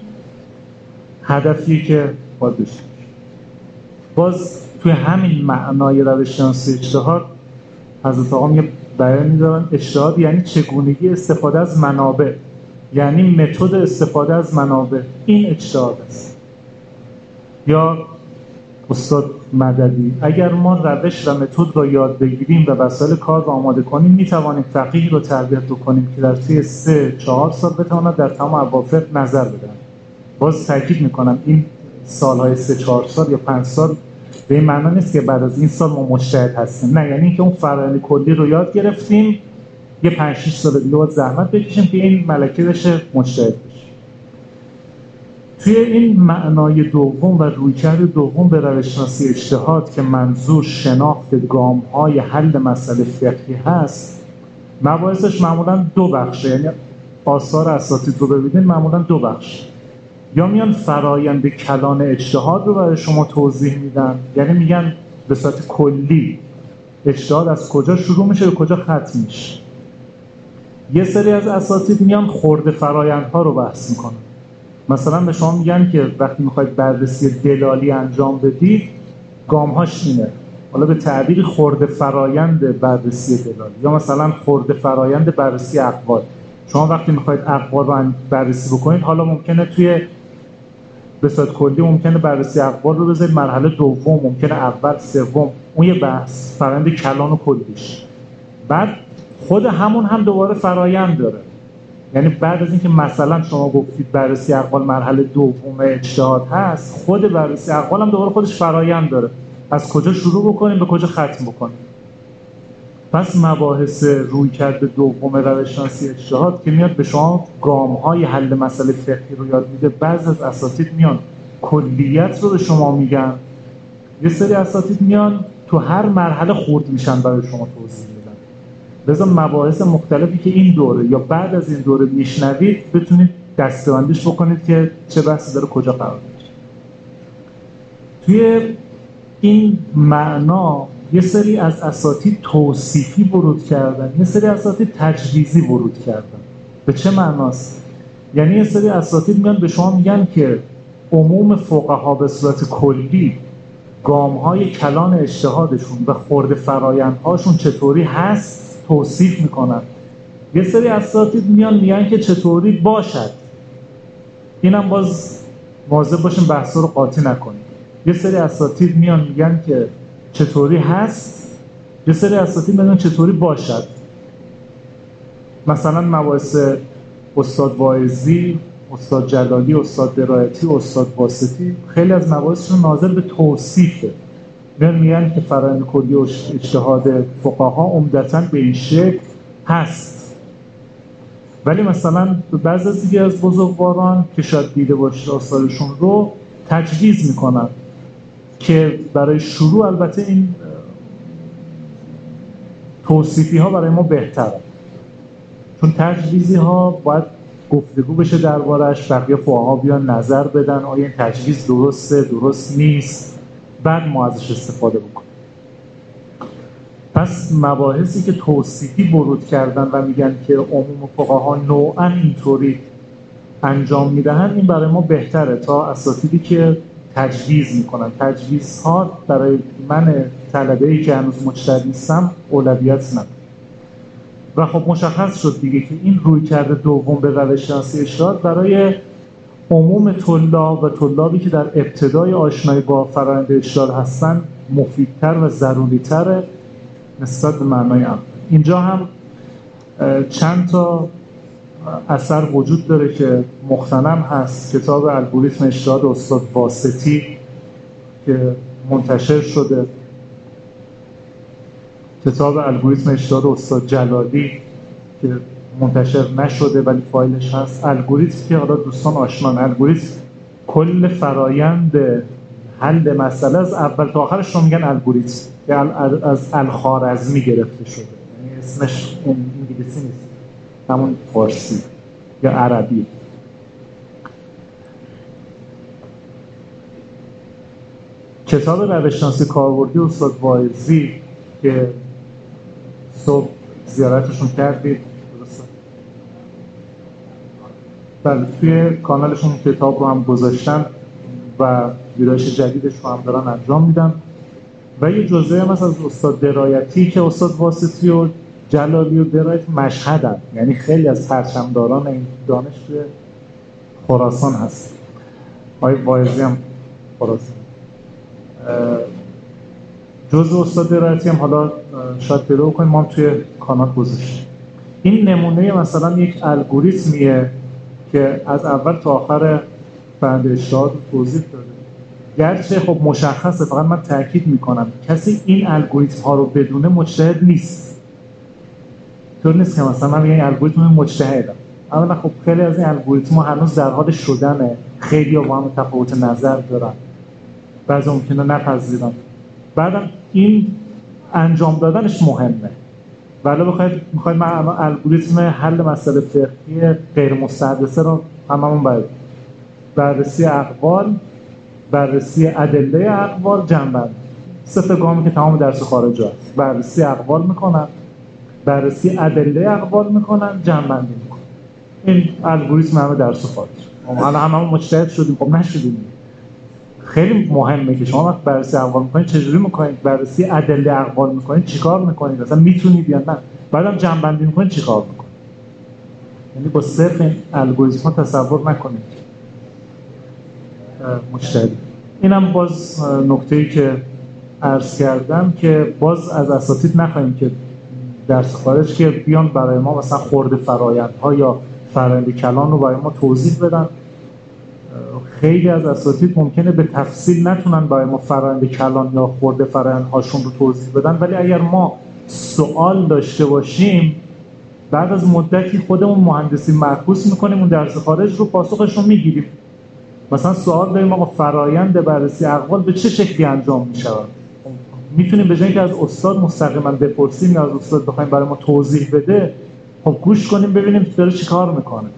هدفی که باید داشته باز توی همین معنای روش شناسی اجتهاد حضرت آقا میگه بیان میدارن اجتهاد یعنی چگونگی استفاده از منابع یعنی متد استفاده از منابع. این اجتهاد است. یا استاد مددی. اگر ما روش و متد را یاد بگیریم و وسایل کار را آماده کنیم می توانیم فقیه رو تربیت بکنیم که در طی سه چهار سال بتواند در تمام عوافق نظر بدن باز تاکید می‌کنم این سالهای سه چهار سال یا پنج سال به این معنا نیست که بعد از این سال ما مشتهد هستیم. نه یعنی اینکه اون فرآیند کلی رو یاد گرفتیم یه پنج 6 سال دیگه زحمت بکشیم که این ملکه بشه مجتهد توی این معنای دوم و رویکرد دوم به روشناسی اجتهاد که منظور شناخت گام های حل مسئله فقهی هست مباحثش معمولا دو بخشه. یعنی آثار اساتید رو ببینید معمولا دو بخش یا میان فرایند کلان اجتهاد رو برای شما توضیح میدن یعنی میگن به صورت کلی اجتهاد از کجا شروع میشه و کجا ختم میشه. یه سری از اساتید میان خورده فرایندها رو بحث می‌کنن. مثلا به شما میگن که وقتی می‌خواید بررسی دلالی انجام بدید گامهاش اینه. حالا به تعبیر خورده فرایند بررسی دلالی یا مثلا خورده فرایند بررسی اقوال. شما وقتی می‌خواید اقوال رو بررسی بکنید حالا ممکنه توی به صورت کلی ممکنه بررسی اقوال رو بذارید. مرحله دوم ممکنه اول سوم. اون یه بحث فرایند کلان و کلیش. بعد خود همون هم دوباره فرایند داره. یعنی بعد از اینکه مثلا شما گفتید بررسی اقوال مرحله دوم اجتهاد هست خود بررسی اقوال هم دوباره خودش فرایند داره. از کجا شروع بکنیم؟ به کجا ختم بکنیم؟ پس مباحث روی کرده دوم روشناسی اجتهاد که میاد به شما گام های حل مسئله فقهی رو یاد میده. بعض از اساتید میان کلیت رو به شما میگن. یه سری اساتید میان تو هر مرحله خورد میشن برای شما توضیح لذا مباحث مختلفی که این دوره یا بعد از این دوره میشنوید بتونید دستبندیش بکنید که چه بحثی داره کجا قرار میشه توی این معنا یه سری از اساتید توصیفی ورود کردن یه سری اساتید تجویزی ورود کردن. به چه معناست؟ یعنی یه سری اساتید میان به شما میگن که عموم فقها به صورت کلی گام های کلان اجتهادشون و خورده فرایندهاشون چطوری هست؟ توصیف می‌کنن. یه سری اساتید میان میگن که چطوری باشد. اینم باز مواظب باشیم بحثا رو قاطی نکنیم یه سری اساتید میان میگن که چطوری هست. یه سری اساتید میگن چطوری باشد. مثلا مباحث استاد واعظی استاد جلالی استاد درایتی استاد واسطی خیلی از مباحثشون ناظر به توصیفه. میگن که فرآیند کلی اجتهاد فقها عمدتا به این شکل هست. ولی مثلا بعض از دیگه از بزرگواران که شاید دیده باشید آثارشون رو تجویز می‌کنن که برای شروع البته این توصیفی ها برای ما بهتره. چون تجویزی ها باید گفتگو بشه دربارش بقیه فقها بیان نظر بدن آیا این تجویز درسته درست نیست. بعد ما ازش استفاده بکنیم. پس مباحثی که توصیفی برود کردن و میگن که عموم فقها نوعا اینطوری انجام می‌دهن این برای ما بهتره تا اساتیدی که تجویز می‌کنن. تجویز ها برای من طلبه ای که هنوز مجتهد نیستم اولویت نداره. و خب مشخص شد دیگه که این روی کرده دوم به روش شناسی اشتاد برای عموم طلاب و طلابی که در ابتدای آشنایی با فرآیند اشتاد هستن مفیدتر و ضروریتر نسبت به معنای اول اینجا هم چند تا اثر وجود داره که مختنم هست. کتاب الگوریتم اشتاد استاد واسطی که منتشر شده. کتاب الگوریتم اشتاد استاد جلالی که منتشر نشده ولی فایلش هست. الگوریتم که حالا دوستان آشنان الگوریتم کل فرایند حل مسئله از اول تا آخرش رو میگن الگوریتم. که از الخارزمی گرفته شده. یعنی اسمش انگلیسی نیست. همون فارسی یا عربی. کتاب روشناسی کاربردی استاد وایزی که صبح زیارتشون کردید بله توی کانالشون کتاب رو هم گذاشتن و ویرایش جدیدش رو هم دارن انجام میدن و یه جزء هم از استاد درایتی که استاد واسطی و جلالی و درایت مشهدن. یعنی خیلی از پرچمداران این دانش توی خراسان هست. آقای وایزی هم خراسان. جز استاد درایتی هم حالا شاید پیدا کنیم ما هم توی کانال گذاشتیم. این نمونه مثلا یک الگوریتمیه که از اول تا آخر بند اشتهاد توضیح داده. گرچه خب مشخصه فقط من تاکید می‌کنم. کسی این الگوریتم ها رو بدونه مجتهد نیست. طور نیست که مثلا من این الگوریتم مجتهدم. اما خب خیلی از این الگوریتم ها هنوز در حال شدنه. خیلی با هم تفاوت نظر دارن. بعضی ممکنه نپذیرن. بعدم این انجام دادنش مهمه. ولی بخواید می‌خواید من الگوریتم حل مسئله فقهی غیر مستحدثه رو هممون باید بررسی اقوال بررسی ادله اقوال جنبند سه گامی که تمام درس خارج هست. بررسی اقوال می‌کنن بررسی ادله اقوال می‌کنن جنبندی می‌کنن. این الگوریتم همه درس خارج حالا هممون مجتهد شدیم. خب نشدیم. خیلی مهمه که شما وقت بررسی اقوال می‌کنید چجوری می‌کنید؟ بررسی ادله اقوال می‌کنید چیکار می‌کنید؟ اصلا می‌تونید یا نه؟ بعدم جمع بندی می‌کنید چیکار می‌کنید؟ یعنی با صرف این الگوریتم تصور نکنید. مجتهدی اینم باز نکته ای که عرض کردم که باز از اساتید نخواهیم که درس خارج که بیان برای ما مثلا خورده فرایندها یا فرایند کلان رو برای ما توضیح بدن. خیلی از اساتید ممکنه به تفصیل نتونن برای ما فرآیند کلان یا خورده فرآیند هاشون رو توضیح بدن ولی اگر ما سوال داشته باشیم بعد از مدتی خودمون مهندسی معکوس می‌کنیم اون درس خارج رو پاسخش رو می‌گیریم. مثلا سوال داریم آقا فرایند بررسی اقوال به چه شکلی انجام می‌شود؟ می‌تونیم به جای که از استاد مستقیما بپرسیم یا از استاد بخوایم برای ما توضیح بده خب گوش کنیم ببینیم داره چیکار می‌کنه.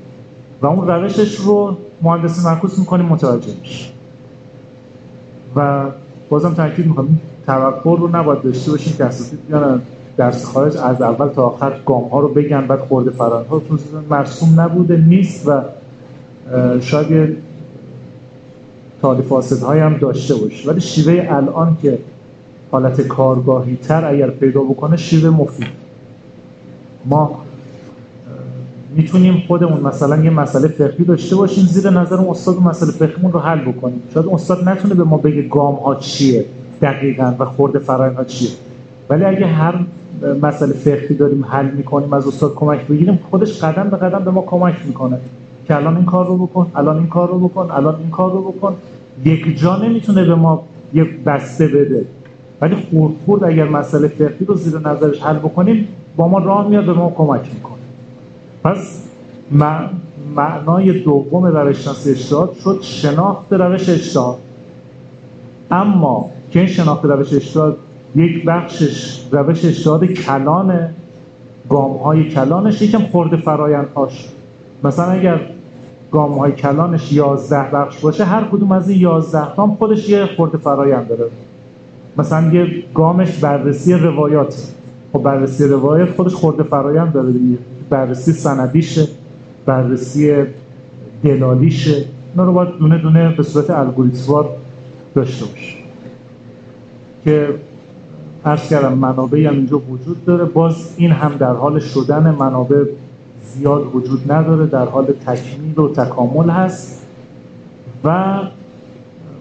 و اون روشش رو مهندسی معکوس می‌کنیم متوجه و بازم تاکید می‌کنم توقع رو نباید داشته باشیم که اساتید بیان درس خارج از اول تا آخر گام ها رو بگن بعد خورده فرند ها مرسوم نبوده نیست و شاید یه تالی فاسد هم داشته باشه. ولی شیوه الان که حالت کارگاهی تر اگر پیدا بکنه شیوه مفید. ما می‌تونیم خودمون مثلا یه مسئله فقهی داشته باشیم زیر نظر اون استاد مسئله فقهیمون رو حل بکنیم. شاید استاد نتونه به ما بگه گام ها چیه دقیقا و خورده فرایند ها چیه. ولی اگه هر مسئله فقهی داریم حل می‌کنیم از استاد کمک بگیریم خودش قدم به قدم به ما کمک می‌کنه که الان این کار رو بکن الان این کار رو بکن الان این کار رو بکن. یک جا نمی‌تونه به ما یک بسته بده. ولی خورد خورد اگر مسئله فقهی رو زیر نظرش حل بکنیم با ما راه میاد به ما کمک می‌کنه. پس معنای دوم روش شناسی اجتهاد شد شناخت روش اجتهاد اما که این شناخت روش اجتهاد یک بخشش روش اجتهاد کلانه گام های کلانش یکم خورده فرایندهاش مثلا اگر گام های کلانش 11 بخش باشه هر کدوم از این 11 تام خودش یه خورده فرایند داره. مثلا یه گامش بررسی روایات. خب بررسی روایت خودش خورده فرایند داره دیگه. بررسی سندیشه بررسی دلالیشه. اینا رو باید دونه دونه به صورت الگوریتموار داشته باشه. که عرض کردم منابعی هم اینجا وجود داره. باز این هم در حال شدن منابع زیاد وجود نداره. در حال تکمیل و تکامل هست. و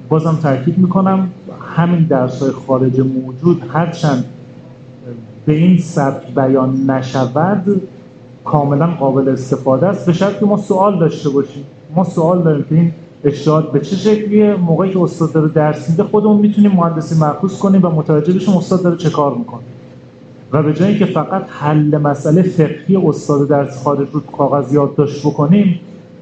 بازم تاکید می‌کنم همین درس های خارج موجود هرچند به این سبک بیان نشود کاملا قابل استفاده است. به شرط که ما سوال داشته باشیم. ما سوال داریم که این اشتهاد به چه شکلیه؟ موقعی که استاد داره درس میده خودمون می‌تونیم مهندسی معکوس کنیم و متوجه بشیم استاد داره چه کار می‌کنه. و به جایی که فقط حل مسئله فقهی استاد درس خارج رو کاغذ یادداشت بکنیم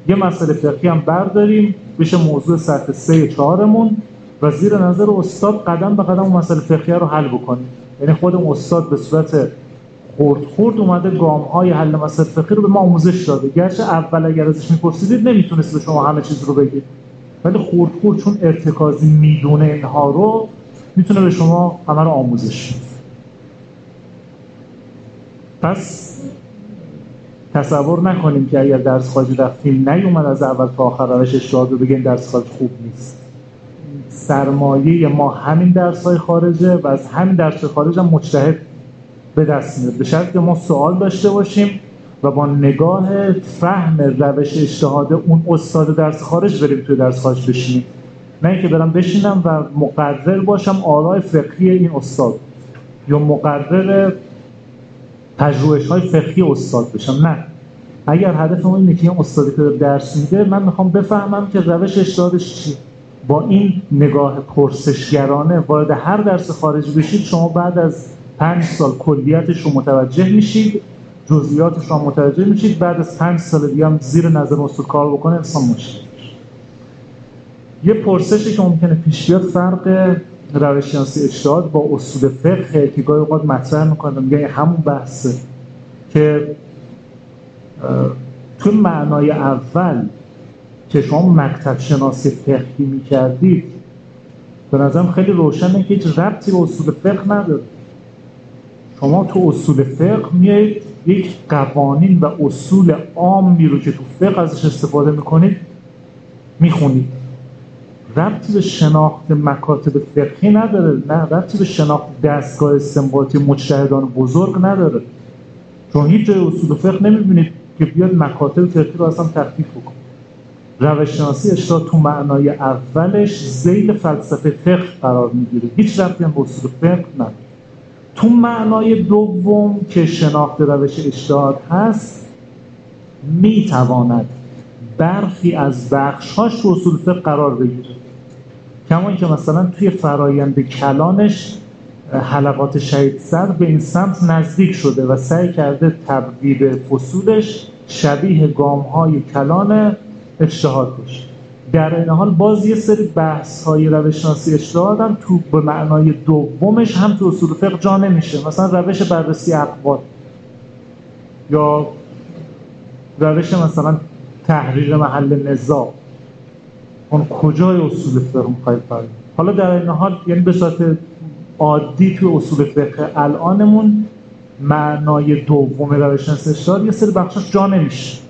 یه مسئله فقهی هم برداریم. بشه موضوع سطح سه چهارمون و زیر نظر استاد قدم به قدم مسئله فقهی رو حل بکنیم. یعنی خود استاد به صورت خورد. خورد اومده گام های حل مسئله فقهی رو به ما آموزش داده. گرچه اول اگر ازش میپرسیدید نمی‌تونست به شما همه چیز رو بگید ولی خورد خورد چون ارتکازی می‌دونه اینها رو می‌تونه به شما همه رو آموزش پس تصور نکنیم که اگر درس خارجی رفتیم نیومد از اول تا آخر روش اشتهاد رو بگیم درس خارج خوب نیست. سرمایه ما همین درس های خارجه و از همین درس خارج هم مجتهد به دست میاد. به شرط که ما سوال داشته باشیم و با نگاه فهم روش اجتهاد اون استاد درس خارج بریم توی درس خارج بشینیم. نه اینکه برم بشینم و مقرر باشم آرای فقهی این استاد یا مقرر پژوهش های فقهی استاد بشم. نه. اگر هدف اون اینه که این استادی که درس میده من می‌خوام بفهمم که روش اجتهادش چیه. با این نگاه پرسشگرانه وارد هر درس خارج بشید شما بعد از پنج سال کلیتش رو متوجه میشید جزئیاتش رو متوجه میشید بعد از پنج سال دیگه هم زیر نظر استاد کار بکنه انسان مشکل یه پرسشی که ممکنه پیش بیاد فرق روششناسی اجتهاد با اصول فقه که گاهی اوقات مطرح می‌کنه میگه همون بحثه که تو معنای اول که شما مکتب شناسی فقهی می‌کردید به نظرم خیلی روشنه که هیچ ربطی به اصول فقه نداره. شما تو اصول فقه میایید یک قوانین و اصول عامی رو که تو فقه ازش استفاده می‌کنید می‌خونید ربطی به شناخت مکاتب فقهی نداره نه. ربطی به شناخت دستگاه استنباطی مجتهدان بزرگ نداره. چون هیچ جای اصول فقه نمی‌بینید که بیاد مکاتب فقهی رو اصلا تحقیق بکن روش شناسی اشتها تو معنای اولش زیل فلسفه فقه قرار می‌گیره. هیچ ربطی هم به اصول فقه نداره. تو معنای دوم که شناخت روش اجتهاد هست می‌تواند برخی از بخشهاش تو اصول فقه قرار بگیره. کما که مثلا توی فرایند کلانش حلقات شهید سر به این سمت نزدیک شده و سعی کرده تبدیل فصولش شبیه گام های کلان اجتهاد بشه. در این حال باز یه سری بحث های روشناسی اجتهاد هم تو به معنای دومش هم تو اصول فقه جا نمیشه. مثلا روش بررسی اقوال. یا روش مثلا تحریر محل نزاع اون کجای اصول فقه می‌خوای حالا در این حال یعنی به صورت عادی تو اصول فقه الانمون معنای دوم روشناسی اجتهاد یه سری بخشش جا نمیشه.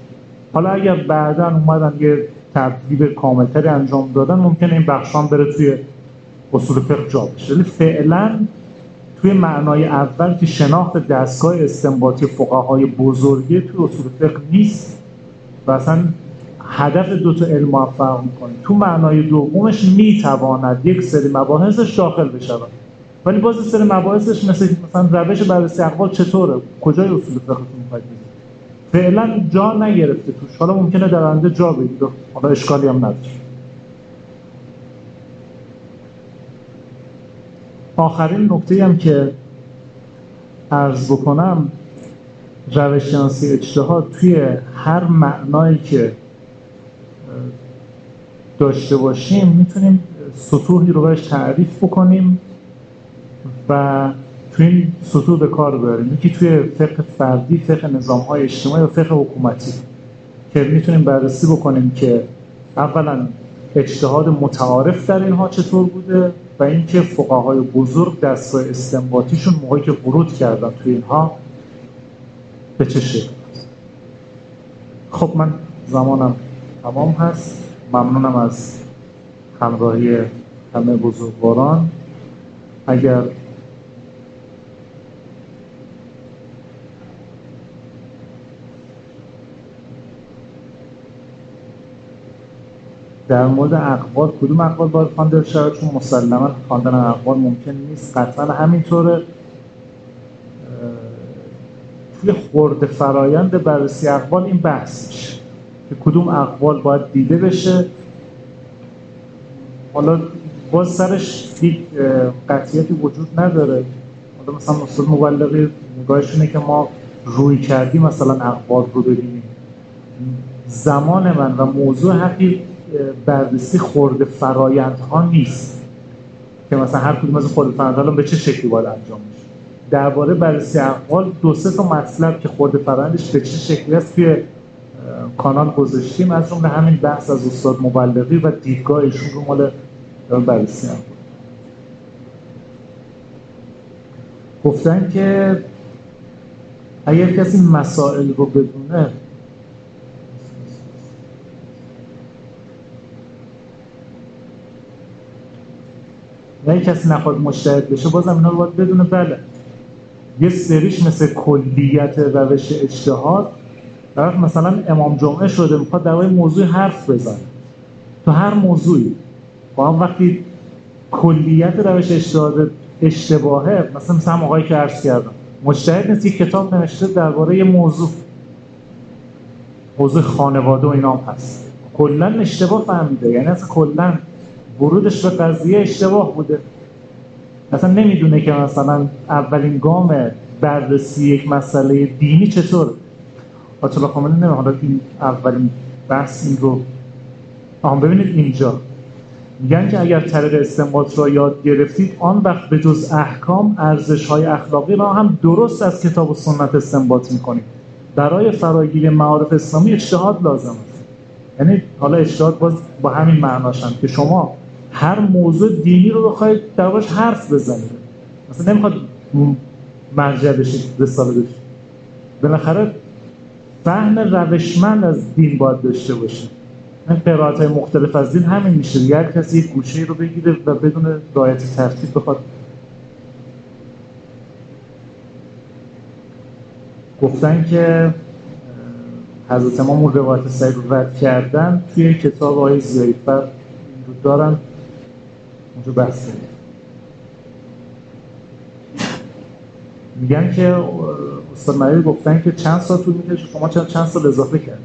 حالا اگر بعدا اومدن یه تبدیل کاملتری انجام دادن ممکنه این بخشان بره توی اصول فقه جا بشه. ولی فعلا توی معنای اول که شناخت دستگاه استنباطی فقهای بزرگی توی اصول فقه نیست و اصلا هدف دو تا علم موفق می‌کنه. تو معنای دومش می‌تواند یک سری مباحثش داخل بشود. ولی باز سری مباحثش مثل مثلا روش بررسی اقوال چطوره؟ کجای اصول فقه می‌خواید فعلا جا نگرفته توش حالا ممکنه در آینده جا بگیره. حالا اشکالی هم نداره. آخرین نکته هم که عرض بکنم روش شناسی اجتهاد توی هر معنایی که داشته باشیم می‌تونیم سطوحی رو بهش تعریف بکنیم و توی این سطوح به کار ببریم یکی توی فقه فردی فقه نظام های اجتماعی و فقه حکومتی که می‌تونیم بررسی بکنیم که اولا اجتهاد متعارف در اینها چطور بوده و اینکه فقهای بزرگ دستگاه استنباطیشون موقعی که ورود کردن توی اینها به چه شکل؟ خب من زمانم تمام هست. ممنونم از همراهی همه بزرگواران. اگر در مورد اقوال کدوم اقوال باید خوانده شود چون مسلما خواندن اقوال ممکن نیست قطعا همینطوره. توی خورده فرایند بررسی اقوال این بحث میشه که کدوم اقوال باید دیده بشه. حالا باز سرش قطعیتی وجود نداره. حالا مثلا استاد مبلغی نگاهشونه که ما روی کردیم مثلا اقوال رو ببینیم. زمان من و موضوع حقیق بررسی خورده فرایند ها نیست. که مثلا هر کدوم از خورده فرایند به چه شکلی باید انجام میشه درباره بررسی اقوال دو سه تا مطلب که خورده فرایندش به چه شکلی است توی کانال گذاشتیم. از جمله همین بحث از استاد مبلغی و دیدگاه ایشون رو مال بررسی اقوال گفتن که اگر کسی مسائل رو بدونه و کسی نخواد مشتهد بشه بازم اینا رو باید بدونه بله. یه سریش مثل کلیت روش اجتهاد طرف مثلا امام جمعه شده می‌خواد در موضوع حرف بزنه. تو هر موضوعی با هم وقتی کلیت روش اجتهاد اشتباهه مثلا مثل هم آقایی که عرض کردم مجتهد نیست کتاب نوشته درباره یه موضوع. موضوع خانواده و اینام هست. کلا اشتباه فهمیده یعنی اصلا کلا ورودش به قضیه اشتباه بوده. اصلا نمی‌دونه که مثلا اولین گام بررسی یک مسئله دینی چطور. آتلا خامنه نمید حالا این اولین بحث این رو آن ببینید اینجا. میگن که اگر طریق استنباط را یاد گرفتید آن وقت به جز احکام ارزش های اخلاقی را هم درست از کتاب و سنت استنباط می‌کنید. برای فراگیری معارف اسلامی اجتهاد لازم است. یعنی حالا اجتهاد باز با همین معناشم که شما هر موضوع دینی رو بخواید دربارش حرف بزنید مثلا نمی‌خواد مرجع بشید رساله بشید بالاخره فهم روشمند از دین باید داشته باشید قرائت های مختلف از دین همین میشه. هر کسی یک گوشه رو بگیره و بدون رعایت ترتیب بخواد. گفتن که حضرت امام روایت سعید رو رد کردن. توی کتاب آقای زیایی بر دارن. اونجا بحث میگن که استاد مریض گفتن که چند سال طول می‌کشه. شما چند چند سال اضافه کرد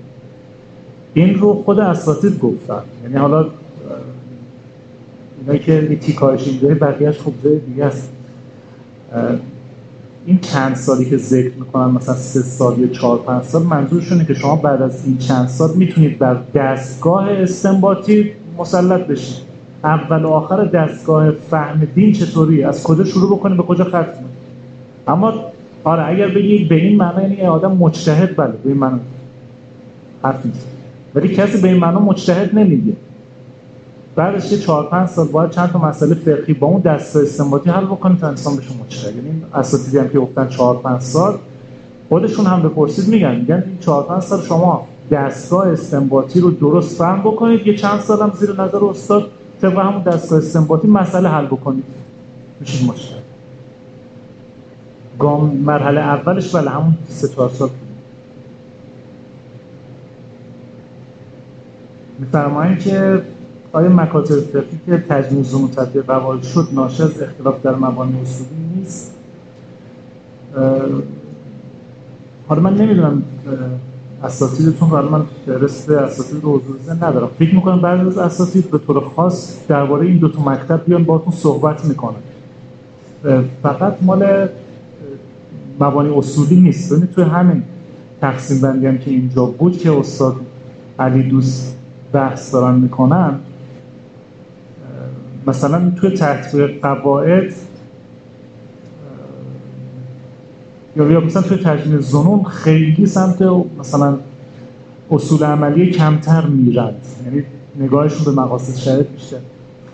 این رو خود اساتید گفتن. یعنی حالا اینایی که تیکایش اینجای بقیهش خب جای دیگه است. این چند سالی که ذکر می‌کنن مثلا سه سال یا چهار پنج سال منظورشونه که شما بعد از این چند سال می‌تونید بر دستگاه استنباطی مسلط بشید اول و آخر دستگاه فهم دین چطوری؟ از کجا شروع بکنیم؟ به کجا ختم اما آره اگر بگید به این معنی یعنی آدم مجتهد بله به این معنی. حرف نیست. ولی کسی به این معنی مجتهد نمیگه. بعدش یه چهار پنج سال باید چند تا مسئله فقهی با اون دستگاه استنباطی حل بکنیم تا انسان بشه مجتهد. یعنی اساتیدی هم که گفتن چهار پنج سال خودشون هم بپرسید میگن میگن این چهار پنج سال شما دستگاه استنباطی رو درست فهم بکنید. یه چند سال هم زیر نظر استاد. طبق همون دستگاه استنباطی مسئله حل بکنید میشید مشکل گام مرحله اولش بله همون سه چهار سال میفرمایید که آیا مکاتب فقهی که تجمیز و تطبیق قواعد شد ناشی از اختلاف در مبانی اصولی نیست؟ حالا من نمی‌دونم اساتیدتون رو من فهرست اساتید رو حضور ندارم. فکر می‌کنم بعضی از اساتید به طور خاص درباره این دو تا مکتب بیان باهاتون صحبت می‌کنن. فقط مال مبانی اصولی نیست. ببینید توی همین تقسیم بندی هم که اینجا بود که استاد علی دوست بحث دارن می‌کنن مثلا توی تحقیق قواعد یا یا مثلا توی تجمیل زنون خیلی سمت مثلا اصول عملی کمتر میرند یعنی نگاهشون به مقاصد شرط بیشتر.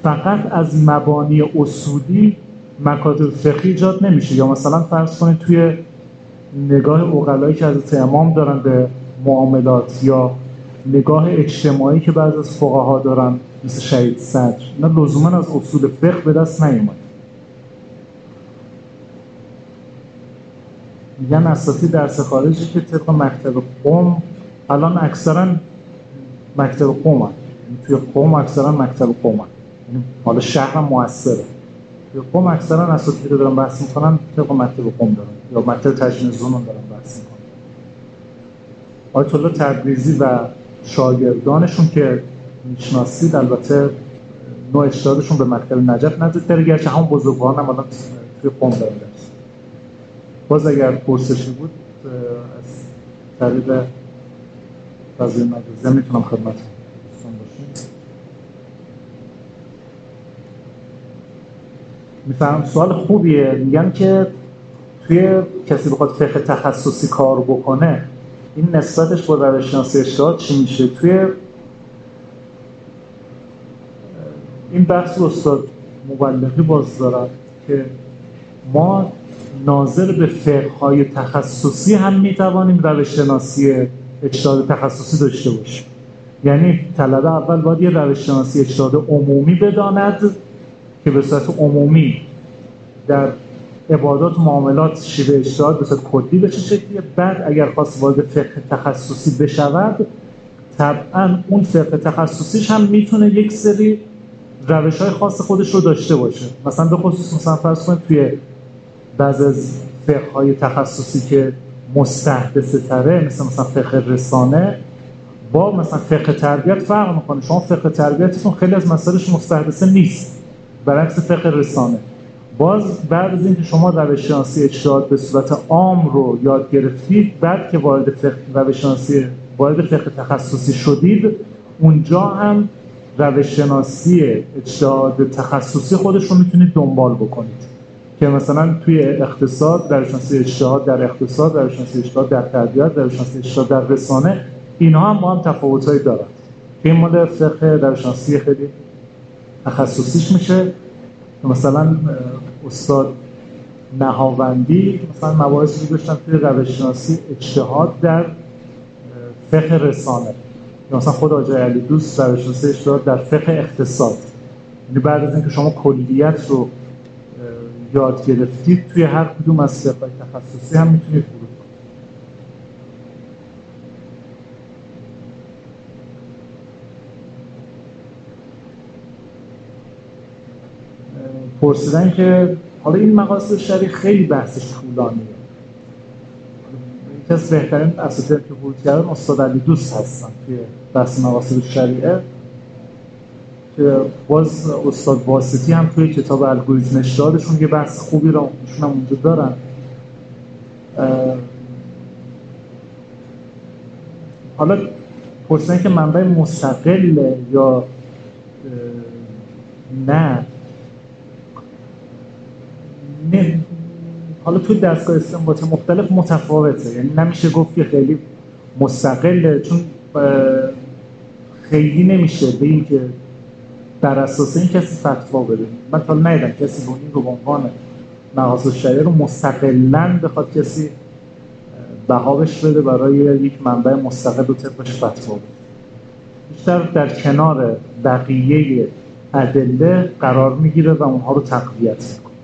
فقط از مبانی اصولی مکاتب فقهی ایجاد نمیشه. یا مثلا فرض کنید توی نگاه اقلایی که از امام دارن به معاملات یا نگاه اجتماعی که بعض از فقها دارن مثل شهید صدر اینا لزوما از اصول فقه به دست نیومد میگن اساسی درس خارجی که طبق مکتب قوم الان اکثرا مکتب قوم یعنی توی قوم اکثرا مکتب قوم یعنی حالا شهر موثره. توی قوم اکثرا اساسی که دارن بحث می‌کنن طبق مکتب قوم دارن. یا مکتب تجمین زنون دارن بحث می‌کنن. آیت الله تبریزی و شاگردانشون که می‌شناسید البته نوع اجتهادشون به مکتب نجف نزدیکتره گرچه همون بزرگواران هم الان توی قوم دارن. باز اگر پرسشی بود از طریق فضای مجازی می‌تونم خدمت باشیم میفهم سوال خوبیه. میگن که توی کسی بخواد فقه تخصصی کار بکنه این نسبتش با روشناسی اشتهاد چی میشه؟ توی این بحث استاد مبلغی باز دارد که ما ناظر به فقهای تخصصی هم می‌توانیم روش شناسی اجتهاد تخصصی داشته باشیم. یعنی طلبه اول باید یه روش شناسی اجتهاد عمومی بداند که به صورت عمومی در عبادات و معاملات شیوه اجتهاد به صورت کلی به چه بعد اگر خواست وارد فقه تخصصی بشود طبعا اون فقه تخصصیش هم می‌تونه یک سری روش های خاص خودش رو داشته باشه. مثلا به خصوص مثلا فرض کنید توی بعض از فقه های تخصصی که مستحدثه تره مثل مثلا فقه رسانه با مثلا فقه تربیت فرق می‌کنه. شما فقه تربیتتون خیلی از مسائلش مستحدثه نیست. برعکس فقه رسانه. باز بعد از اینکه شما روش شناسی اجتهاد به صورت عام رو یاد گرفتید بعد که وارد فقه وارد فقه تخصصی شدید اونجا هم روش شناسی اجتهاد تخصصی خودش رو می‌تونید دنبال بکنید. که مثلا توی اقتصاد در شانسی اجتهاد در اقتصاد در شانسی اجتهاد در تربیت در شانسی اجتهاد در رسانه اینها هم با هم تفاوت‌هایی دارن. این مال فقه در شانسی خیلی تخصصیش میشه. مثلا استاد نهاوندی مثلا مباحثی داشتن توی روش اجتهاد در فقه رسانه. مثلا خود آجای علی دوست روش اجتهاد در فقه اقتصاد. یعنی بعد از اینکه شما کلیت رو یاد گرفتید توی هر کدوم از فقه تخصصی هم می‌تونید ورود کنید. پرسیدن که حالا این مقاصد شریع خیلی بحثش طولانیه. یکی از بهترین اساتید که ورود کردن استاد علی دوست هستن توی بحث مقاصد شریعه. باز استاد واسطی هم توی کتاب الگوریتم اشتهادشون یه بحث خوبی ایشون هم اونجا دارن حالا پرسیدن که منبع مستقل یا نه نه حالا توی دستگاه استنباط مختلف متفاوته یعنی نمیشه گفت که خیلی مستقله چون خیلی نمیشه به این که بر اساس این کسی فتوا بده. من تا نیدم کسی به این رو به عنوان مقاصد شریعه رو مستقلا بخواد کسی بهابش بده برای یک منبع مستقل و طبقش فتوا بده بیشتر در کنار بقیه ادله قرار می‌گیره و اونها رو تقویت می‌کنه.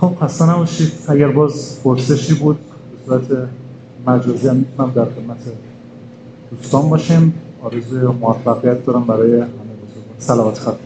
خب خسته نباشید اگر باز پرسشی بود به صورت مجازی هم می‌تونم در خدمت دوستان باشیم. آرزوی موفقیت دارم برای صلوات خط